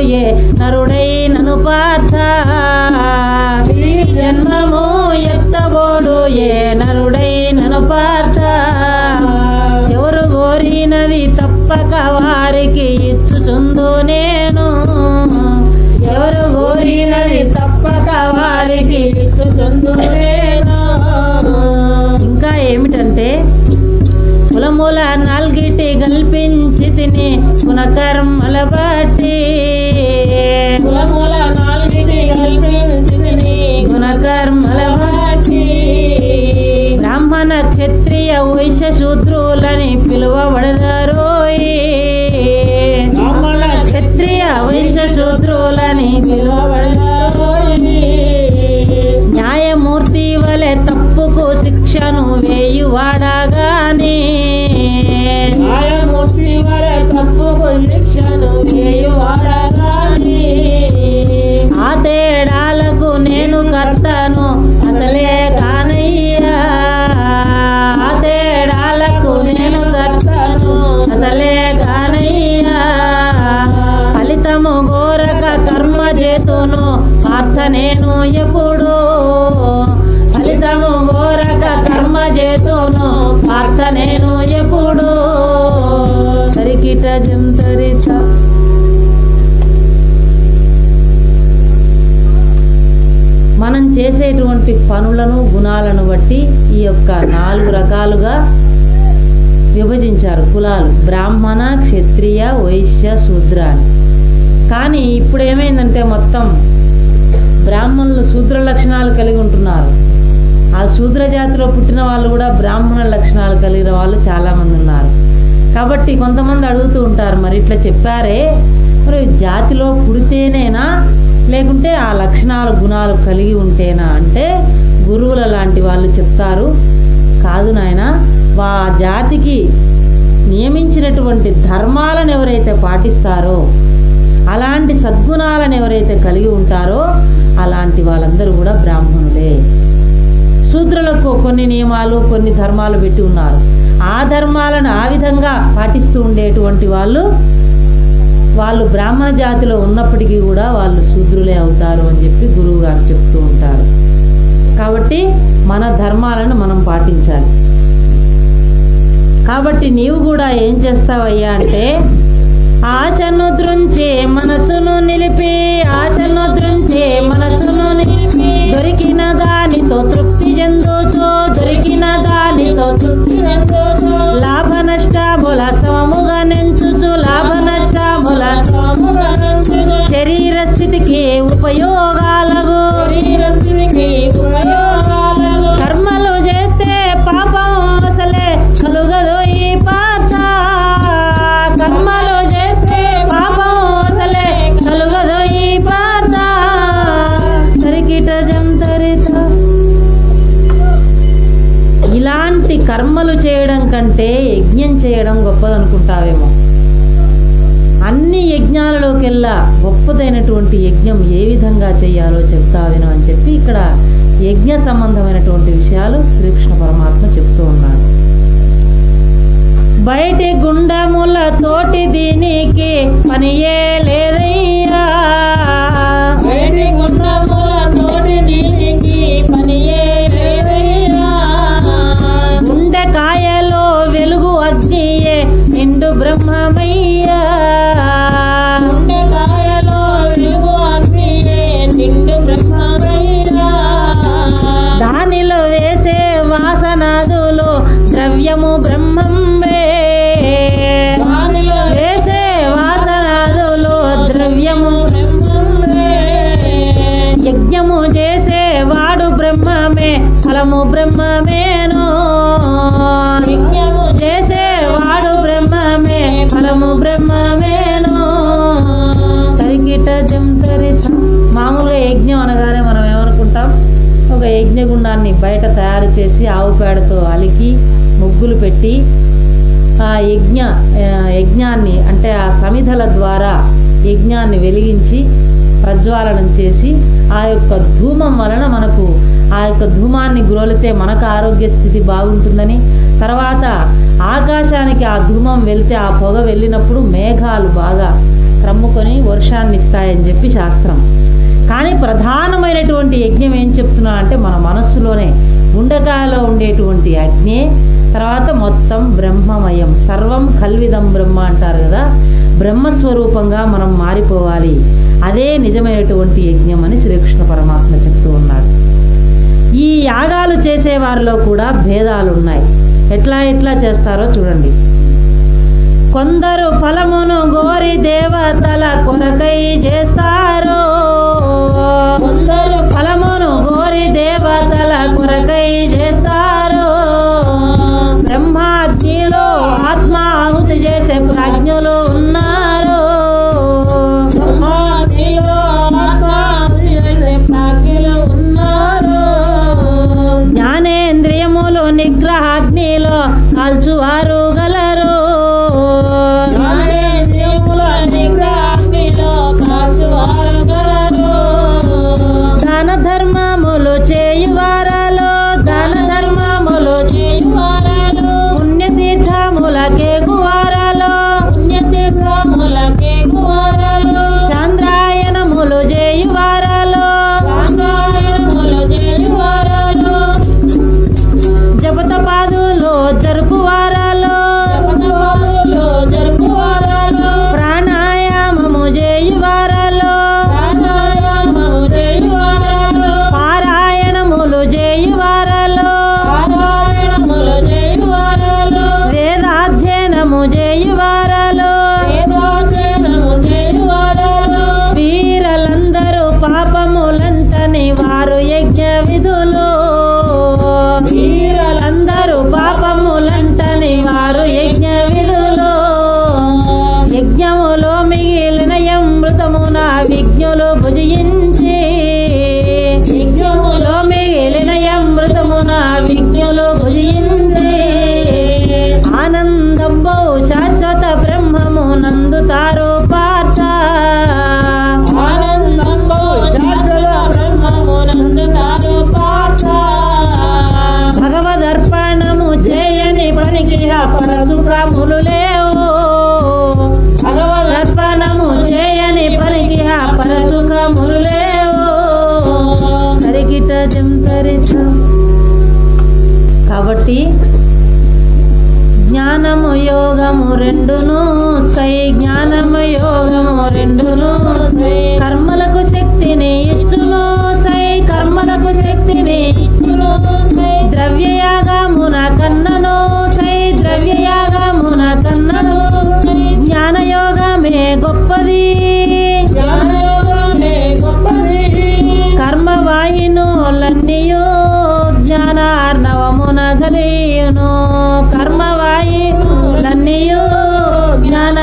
ఏ నరుడై నను పార్థ. జన్మము ఎత్తబోడు ఏ నరుడై నను పార్థ. ఎవరు కోరినది తప్పక వారికి ఇచ్చుచుందు నేను. ఎవరు కోరినది తప్పక వారికి ఇచ్చుచుందు నేను. ఇంకా ఏమిటంటే కులముల నాలుగిటి కల్పించి తిని గుణకర్మల బట్టి నాల్గిటి గుణకర్మల బ్రాహ్మణ క్షత్రియ వైశ్య శూద్రులని పిలువబడదారోయి. బ్రాహ్మణ క్షత్రియ వైశ్య శూద్రులని న్యాయమూర్తి వలె తప్పుకు శిక్షను వేయువాడగానే. న్యాయమూర్తి వలె తప్పుకు శిక్షను వేయువాడగానే. నేను కర్తను అసలే కానయ్యా. తేడాలకు నేను కర్తను అసలే కానయ్యా. ఫలితము గోరక కర్మ చేతును. పార్థ నేను ఎప్పుడు ఫలితము గోరక కర్మ చేతును. పార్థ నేను ఎప్పుడు సరికిట జంతరిత మనం చేసేటువంటి పనులను గుణాలను బట్టి ఈ యొక్క నాలుగు రకాలుగా విభజించారు కులాలు. బ్రాహ్మణ క్షత్రియ వైశ్య శూద్ర అని. కానీ ఇప్పుడు ఏమైందంటే మొత్తం బ్రాహ్మణులు శూద్ర లక్షణాలు కలిగి ఉంటున్నారు. ఆ శూద్ర జాతిలో పుట్టిన వాళ్ళు కూడా బ్రాహ్మణ లక్షణాలు కలిగిన వాళ్ళు చాలామంది ఉన్నారు. కాబట్టి కొంతమంది అడుగుతూ ఉంటారు మరి ఇట్లా చెప్పారే? మరి జాతిలో పుడితేనేనా లేకుంటే ఆ లక్షణాలు గుణాలు కలిగి ఉంటేనా అంటే గురువుల లాంటి వాళ్ళు చెప్తారు. కాదు నాయన వా జాతికి నియమించినటువంటి ధర్మాలను ఎవరైతే పాటిస్తారో అలాంటి సద్గుణాలను ఎవరైతే కలిగి ఉంటారో అలాంటి వాళ్ళందరూ కూడా బ్రాహ్మణులే. శూద్రులకు కొన్ని నియమాలు కొన్ని ధర్మాలు పెట్టి ఉన్నారు. ఆ ధర్మాలను ఆ విధంగా పాటిస్తూ ఉండేటువంటి వాళ్ళు వాళ్ళు బ్రాహ్మణ జాతిలో ఉన్నప్పటికీ కూడా వాళ్ళు శూద్రులే అవుతారు అని చెప్పి గురువు గారు చెప్తూ ఉంటారు. కాబట్టి మన ధర్మాలను మనం పాటించాలి. కాబట్టి నీవు కూడా ఏం చేస్తావయ్యా అంటే ఆశను దృంచే మనసును నిలిపి ఆశను దృంచే మనసును నిలిపి దొరికిన దానితో తృప్తి చెందుచు దొరికిన దానితో తృప్తి చెందు శరీర స్థితికి గొప్పదైనటువంటి యజ్ఞం ఏ విధంగా చేయాలో చెప్తావేనో అని చెప్పి ఇక్కడ యజ్ఞ సంబంధమైనటువంటి విషయాలు శ్రీకృష్ణ పరమాత్మ చెప్తూ ఉన్నాడు. బయటి గుండముల తోటి దీనికి పనియే నిత్యము బ్రహ్మమేను యజ్ఞము చేసేవాడు బ్రహ్మమే ఫలము బ్రహ్మమేను. సరికిట జంతరిత మామూలుగా యజ్ఞం అనగానే మనం ఏమనుకుంటాం? ఒక యజ్ఞగుండాన్ని బయట తయారు చేసి ఆవు పేడతో అలికి ముగ్గులు పెట్టి ఆ యజ్ఞ యజ్ఞాన్ని అంటే ఆ సమిధల ద్వారా యజ్ఞాన్ని వెలిగించి ప్రజ్వాలనం చేసి ఆ యొక్క ధూమం వలన మనకు ఆ యొక్క ధూమాన్ని గ్రోలితే మనకు ఆరోగ్య స్థితి బాగుంటుందని. తర్వాత ఆకాశానికి ఆ ధూమం వెళ్తే ఆ పొగ వెళ్ళినప్పుడు మేఘాలు బాగా క్రమ్ముకొని వర్షాన్ని ఇస్తాయని చెప్పి శాస్త్రం. కానీ ప్రధానమైనటువంటి యజ్ఞం ఏం చెప్తున్నా అంటే మన మనస్సులోనే గుండకాయలో ఉండేటువంటి అగ్నే తర్వాత మొత్తం బ్రహ్మమయం. సర్వం కల్విదం బ్రహ్మ అంటారు కదా. బ్రహ్మస్వరూపంగా మనం మారిపోవాలి. అదే నిజమైనటువంటి యజ్ఞం అని శ్రీకృష్ణ పరమాత్మ చెప్తూ ఉన్నాడు ఈ యాగాలు చేసేవారిలో కూడా భేదాలు ఉన్నాయి ఎట్లా ఎట్లా చేస్తారో చూడండి. కొందరు ఫలమును గోరి దేవతల కొరకై చేస్తారు. కొందరు ఫలమును గోరి దేవతల కొరకై చేస్తారు బ్రహ్మము నందుతారు పార్థ ఆనందంబో శాశ్వత బ్రహ్మమునందుతారు పార్థ. భగవదర్పణము చేయని పనికి పరసుఖములు లేవు. భగవదర్పణము చేయని పనికి పరసుఖములు లేవు. సరికిట జంతరిత కాబట్టి జ్ఞానము యోగము రెండును సై జ్ఞానము యోగము రెండును సై కర్మలకు శక్తిని ఇచ్చును సై కర్మలకు శక్తిని ద్రవ్యయాగమున కన్నను సై ద్రవ్యయాగమున కన్నను జ్ఞానయోగమే గొప్పది. కర్మవాయినులన్నీయు జ్ఞానార్ణవమున గలియును కర్మవాయినులన్నీయు జ్ఞానార్ణవమున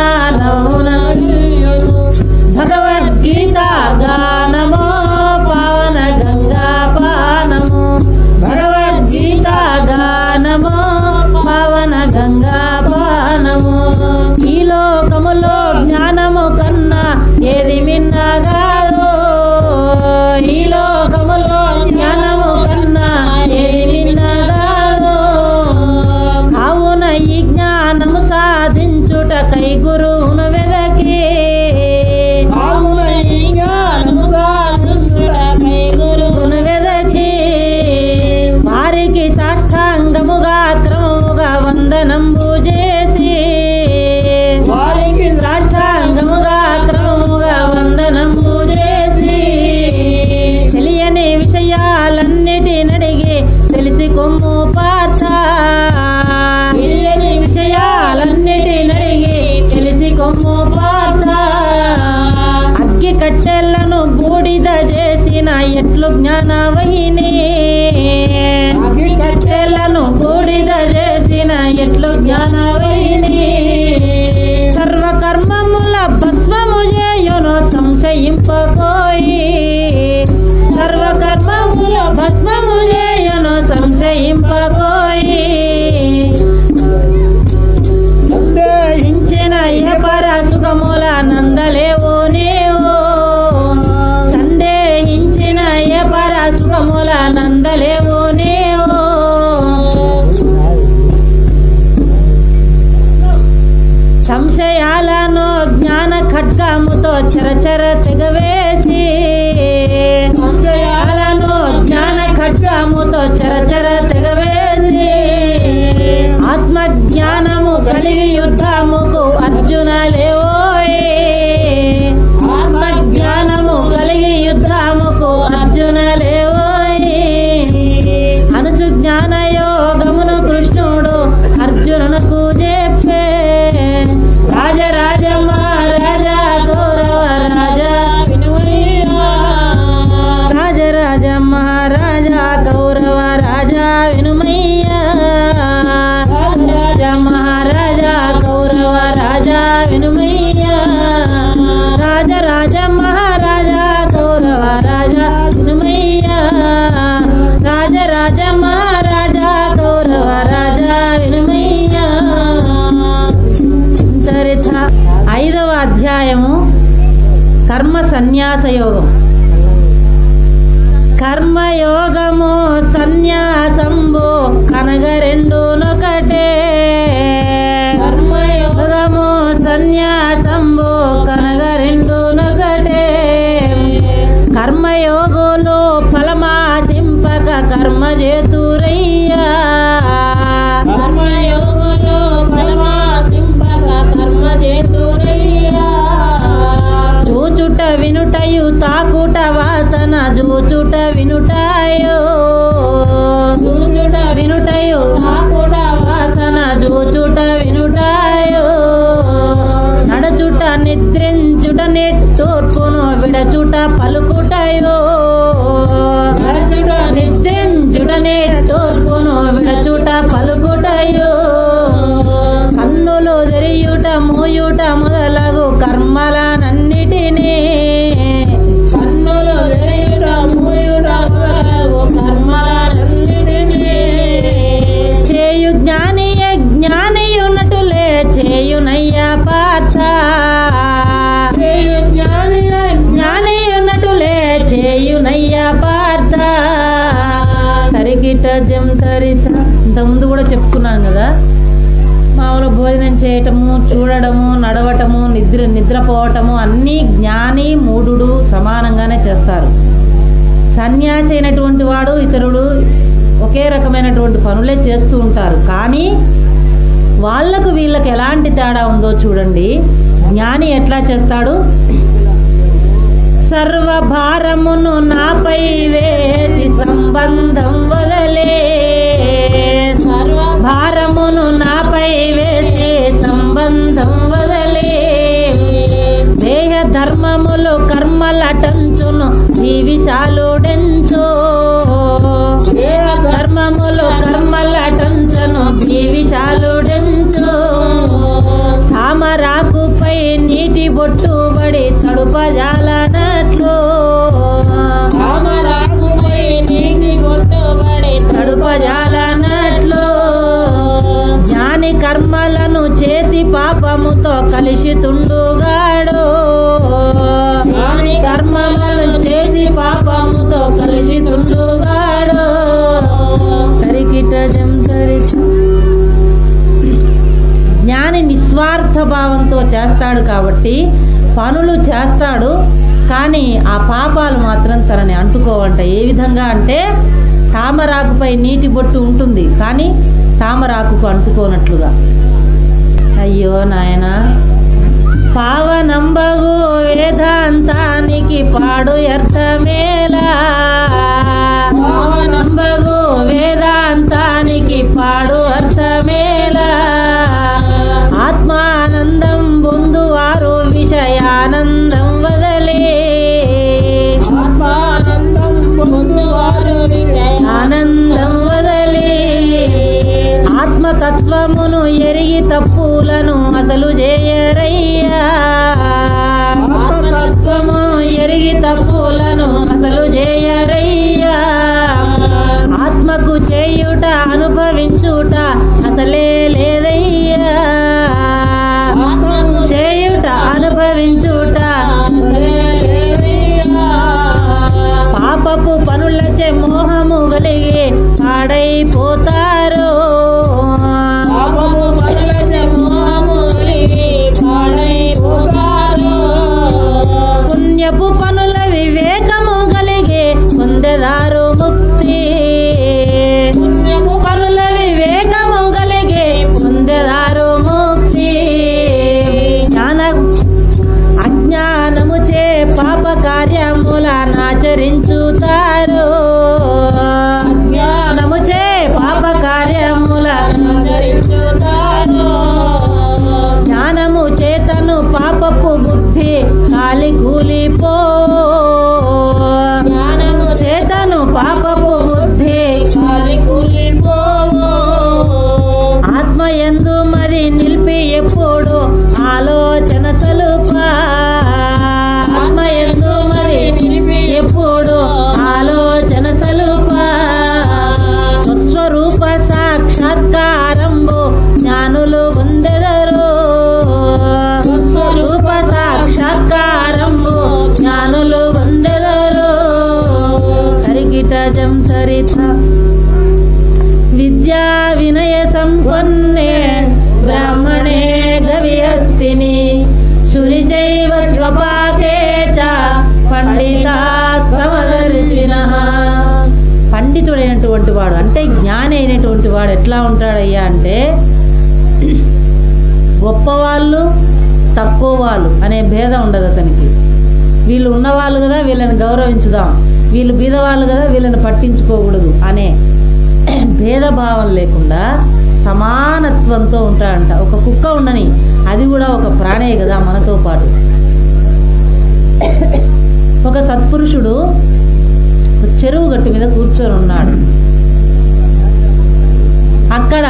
ఎట్లు జ్ఞానవహిని అగ్గి కట్టెలను బూడిద చేసిన ఎట్లు జ్ఞానవహిని సర్వకర్మముల భస్మము చేయును సంశయింపకోయి సర్వకర్మముల భస్మము చేయును సంశయింపకోయి నందలేవు నీవు. సంశయాలను జ్ఞాన ఖడ్గముతో చరచర తెగవేసి సంశయాలను జ్ఞాన ఖడ్గముతో చరచర తెగవేసి ఆత్మజ్ఞానము కలిగి కర్మ సన్యాస యోగం కర్మయోగము విడచుట పలుకుటయో నిద్రించుడనే తోర్పును విడచుట పలుకుటయో. కన్నులు తెరియుట మూయుట మొదలగు కర్మలనన్నిటినీ కన్నులు తెరియుట మూయుట మొదలగు కర్మలనన్నిటినీ. చేయు జ్ఞానియ జ్ఞానియునటులే చేయునయ్యా తరిగిట జం తరిత ఇంతకుముందు కూడా చెప్పుకున్నాం కదా. మామూలు భోజనం చేయటము చూడడము నడవటము నిద్ర నిద్రపోవటము అన్నీ జ్ఞాని మూఢుడు సమానంగానే చేస్తారు. సన్యాసి అయినటువంటి వాడు ఇతరుడు ఒకే రకమైనటువంటి పనులే చేస్తూ ఉంటారు. కానీ వాళ్ళకు వీళ్ళకి ఎలాంటి తేడా ఉందో చూడండి. జ్ఞాని ఎట్లా చేస్తాడు? సర్వభారమును నాపై వేసి సంబంధం భారమును నాపై వేసే సంబంధం వదలే. దేహ ధర్మములు కర్మలటంచును జీవిశాలుడెంచు దేహ ధర్మములు కర్మలటంచును జీవిశాలుడెంచు తామరాకుపై నీటి బొట్టుబడి తడుపజాలనట్లు తామరాకుపై జ్ఞాని నిస్వార్థ భావంతో చేస్తాడు కాబట్టి పనులు చేస్తాడు కానీ ఆ పాపాలు మాత్రం తనని అంటుకోవంట. ఏ విధంగా అంటే తామరాకుపై నీటి బొట్టు ఉంటుంది కానీ తామరాకుకు అంటుకోనట్లుగా. అయ్యో నాయనా పావనంబగు వేదాంతానికి పాడు అర్థమేలా పావనంబగు వేదాంత పాడు అర్థమేల. ఆత్మానందం పొందువారు విషయానందం వదలే. ఆత్మానందం పొందువారు ఆనందం వదలే. ఆత్మతత్వమును ఎరిగి తప్పులను అసలు చేయరయ్యా. ఆత్మతత్వము ఎరిగి తప్పులను అసలు చేయరయ్యా. ఆత్మకు చేయుట అనుభవించుట అసలే ఎందు మరి నిలిపి ఎప్పుడు ఆలో వాడు ఎట్లా ఉంటాడయ్యా అంటే గొప్పవాళ్ళు తక్కువ వాళ్ళు అనే భేదం ఉండదు అతనికి. వీళ్ళు ఉన్నవాళ్ళు కదా వీళ్ళని గౌరవించుదాం. వీళ్ళు బీదవాళ్ళు కదా వీళ్ళని పట్టించుకోకూడదు అనే భేదభావం లేకుండా సమానత్వంతో ఉంటాడంట. ఒక కుక్క ఉండని అది కూడా ఒక ప్రాణే కదా మనతో పాటు. ఒక సత్పురుషుడు చెరువు గట్టు మీద కూర్చొని ఉన్నాడు అక్కడ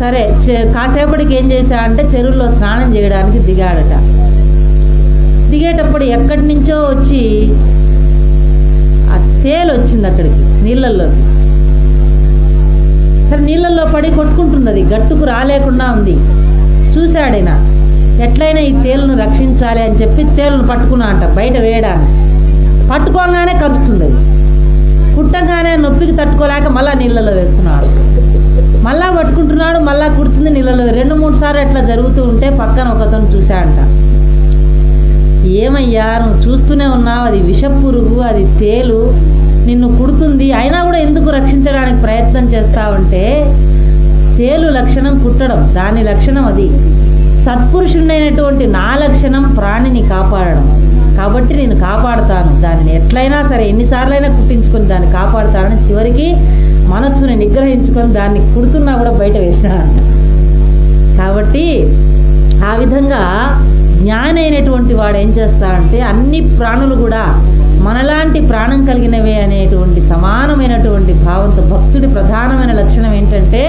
సరే కాసేపటికి ఏం చేశా అంటే చెరువులో స్నానం చేయడానికి దిగాడట. దిగేటప్పుడు ఎక్కడి నుంచో వచ్చి ఆ తేలు వచ్చింది అక్కడికి నీళ్ళల్లోకి. సరే నీళ్ళల్లో పడి కొట్టుకుంటుంది అది గట్టుకు రాలేకుండా ఉంది. చూశాడైనా ఎట్లయినా ఈ తేలును రక్షించాలి అని చెప్పి తేలును పట్టుకున్నా అంట బయట వేయడానికి. పట్టుకోగానే కలుస్తుంది పుట్టగానే నొప్పికి తట్టుకోలేక మళ్ళా నీళ్ళలో వేస్తున్నాడు. మళ్ళా పట్టుకుంటున్నాడు మళ్ళా కుడుతుంది నీళ్ళలో రెండు మూడు సార్లు ఎట్లా జరుగుతూ ఉంటే పక్కన ఒకతను చూశాడంట. ఏమయ్యా నువ్వు చూస్తూనే ఉన్నావు అది విషపురుగు అది తేలు నిన్ను కుడుతుంది. అయినా కూడా ఎందుకు రక్షించడానికి ప్రయత్నం చేస్తావంటే తేలు లక్షణం కుట్టడం దాని లక్షణం అది. సత్పురుషుడైనటువంటి నా లక్షణం ప్రాణిని కాపాడడం. కాబట్టి నేను కాపాడుతాను. దానిని ఎట్లయినా సరే ఎన్నిసార్లైనా కుట్టించుకొని దాన్ని కాపాడుతానని చివరికి మనస్సుని నిగ్రహించుకొని దాన్ని కుడుతున్నా కూడా బయట వేసినాను కాబట్టి ఆ విధంగా జ్ఞాని అయినటువంటి వాడు ఏం చేస్తాడంటే అన్ని ప్రాణులు కూడా మనలాంటి ప్రాణం కలిగినవే అనేటువంటి సమానమైనటువంటి భావంతో భక్తుడి ప్రధానమైన లక్షణం ఏంటంటే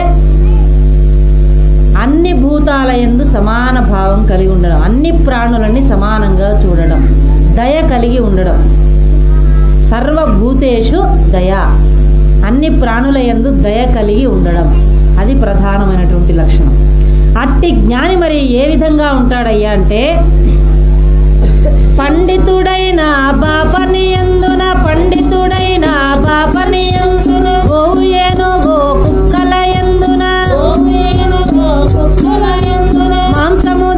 అన్ని భూతాల ఎందు సమాన భావం కలిగి ఉండడం అన్ని ప్రాణులని సమానంగా చూడడం. దయ కలిగి ఉండడం. సర్వభూతేషు దయ. అన్ని ప్రాణుల యందు దయ కలిగి ఉండడం. అది ప్రధానమైనటువంటి లక్షణం. అట్టి జ్ఞాని మరి ఏ విధంగా ఉంటాడయ్యా అంటే పండితుడైన బాపని ఎందున పండితుడైన బాపని ఎందున గోవు ఏనుగో కుక్కల ఎందున మాంసము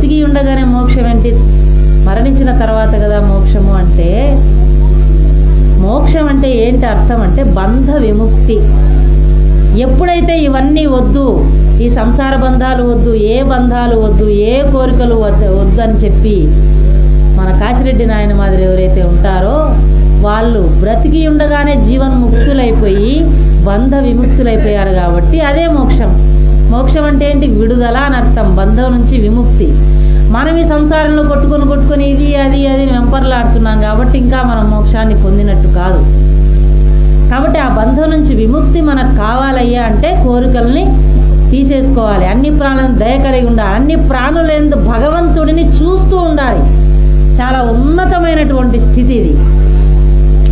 బ్రతికి ఉండగానే మోక్షం ఏంటి? మరణించిన తర్వాత కదా మోక్షము అంటే? మోక్షం అంటే ఏంటి అర్థం అంటే బంధ విముక్తి. ఎప్పుడైతే ఇవన్నీ వద్దు ఈ సంసార బంధాలు వద్దు ఏ బంధాలు వద్దు ఏ కోరికలు వద్దు అని చెప్పి మన కాశిరెడ్డి నాయన మాదిరి ఎవరైతే ఉంటారో వాళ్ళు బ్రతికి ఉండగానే జీవన్ముక్తులైపోయి బంధ విముక్తులైపోయారు కాబట్టి అదే మోక్షం. మోక్షం అంటే ఏంటి? విడుదల అని అర్థం బంధం నుంచి విముక్తి. మనం ఈ సంసారంలో కొట్టుకొని కొట్టుకొని ఇది అది అది వెంపర్లాడుతున్నాం కాబట్టి ఇంకా మనం మోక్షాన్ని పొందినట్టు కాదు. కాబట్టి ఆ బంధం నుంచి విముక్తి మనకు కావాలయ్యా అంటే కోరికల్ని తీసేసుకోవాలి. అన్ని ప్రాణులను దయ కలిగి ఉండాలి. అన్ని ప్రాణులందు భగవంతుడిని చూస్తూ ఉండాలి. చాలా ఉన్నతమైనటువంటి స్థితి ఇది.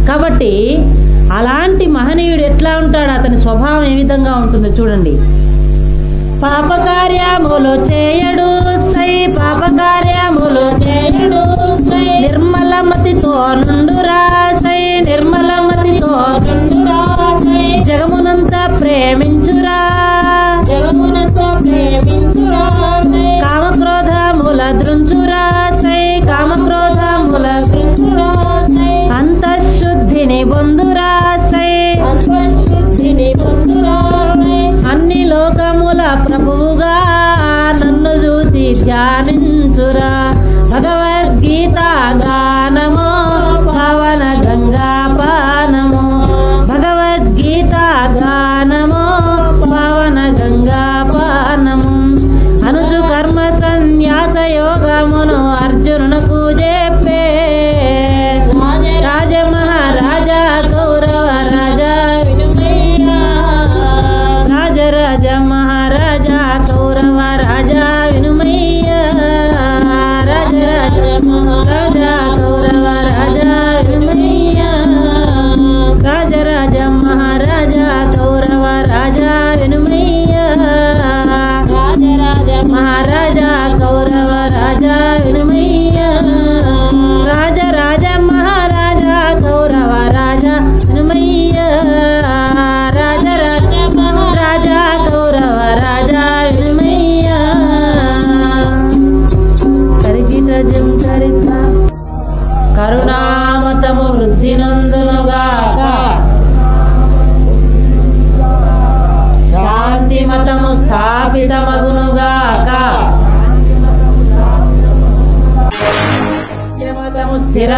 కాబట్టి అలాంటి మహనీయుడు ఎట్లా ఉంటాడు? అతని స్వభావం ఏ విధంగా ఉంటుందో చూడండి. పాపకార్యములు చేయడు. పాపకార్యములు చేయుడు నిర్మలమతితో నిర్మల మతితో నుండురా సై. నిర్మల మతితో జగమునంతా ప్రేమించురా. జగమునంతా ప్రేమించురా కామక్రోధముల దృంచురా సై. కామక్రోధముల ప్రేమించురా అంతఃశుద్ధిని బొందురా సై. అంతఃశుద్ధిని పొందురా అన్ని లోకముల ప్రభువు చూసి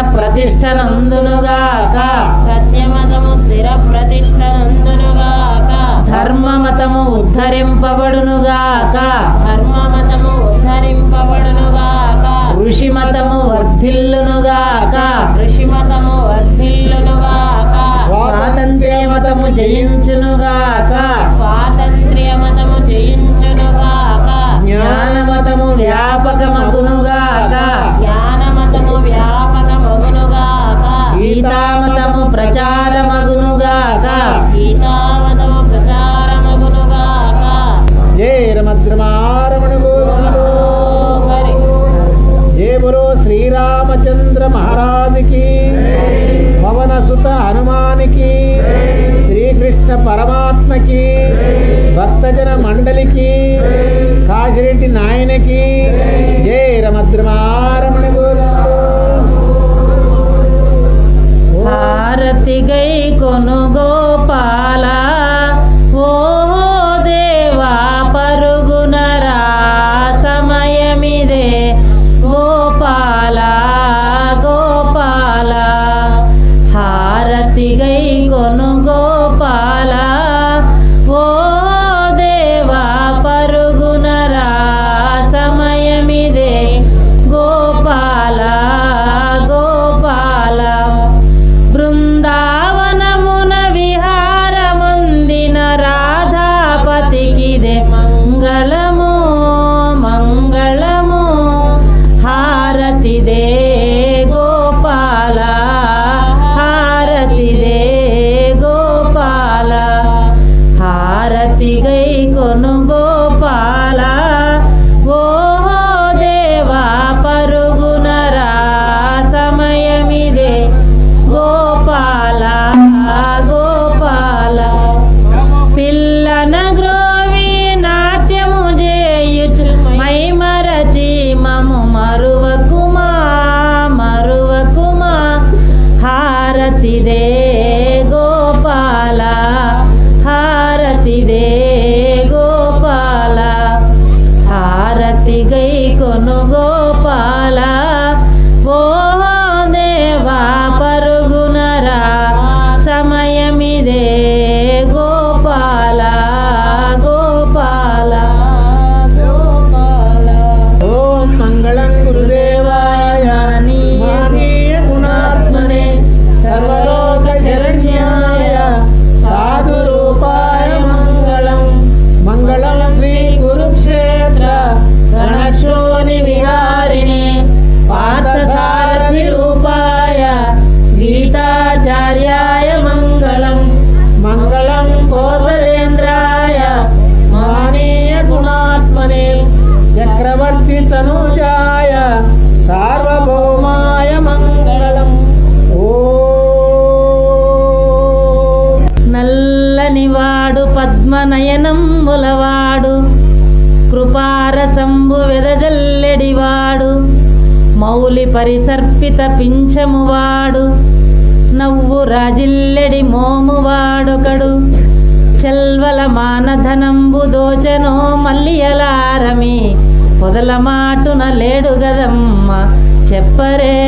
సత్యమతము స్థిర ప్రతిష్ట నందునుగాక సత్యమతము స్థిర ప్రతిష్ట నందునుగాక ధర్మమతము ఉద్ధరింపబడునుగాక ధర్మమతము ఉద్ధరింపబడునుగాక ఋషి మతము వర్ధిల్లునుగాక ఋషిమతము వర్ధిల్లునుగాక స్వాతంత్ర్యమతము జయించునుగాక స్వాతంత్ర్యమతము జయించునుగాక జ్ఞానమతము వ్యాపకమగునుగా భక్తజన మండలికి కాశిరెడ్డి నాయనకి జయ రమద్రమారమణ హారతి గై కొను పించమువాడు నవ్వు రాజిల్లెడి మోమువాడొకడు. చెల్వల మానధనంబు దోచనో మల్లియలారమి. పొదల మాటున లేడు గదమ్మ. చెప్పరే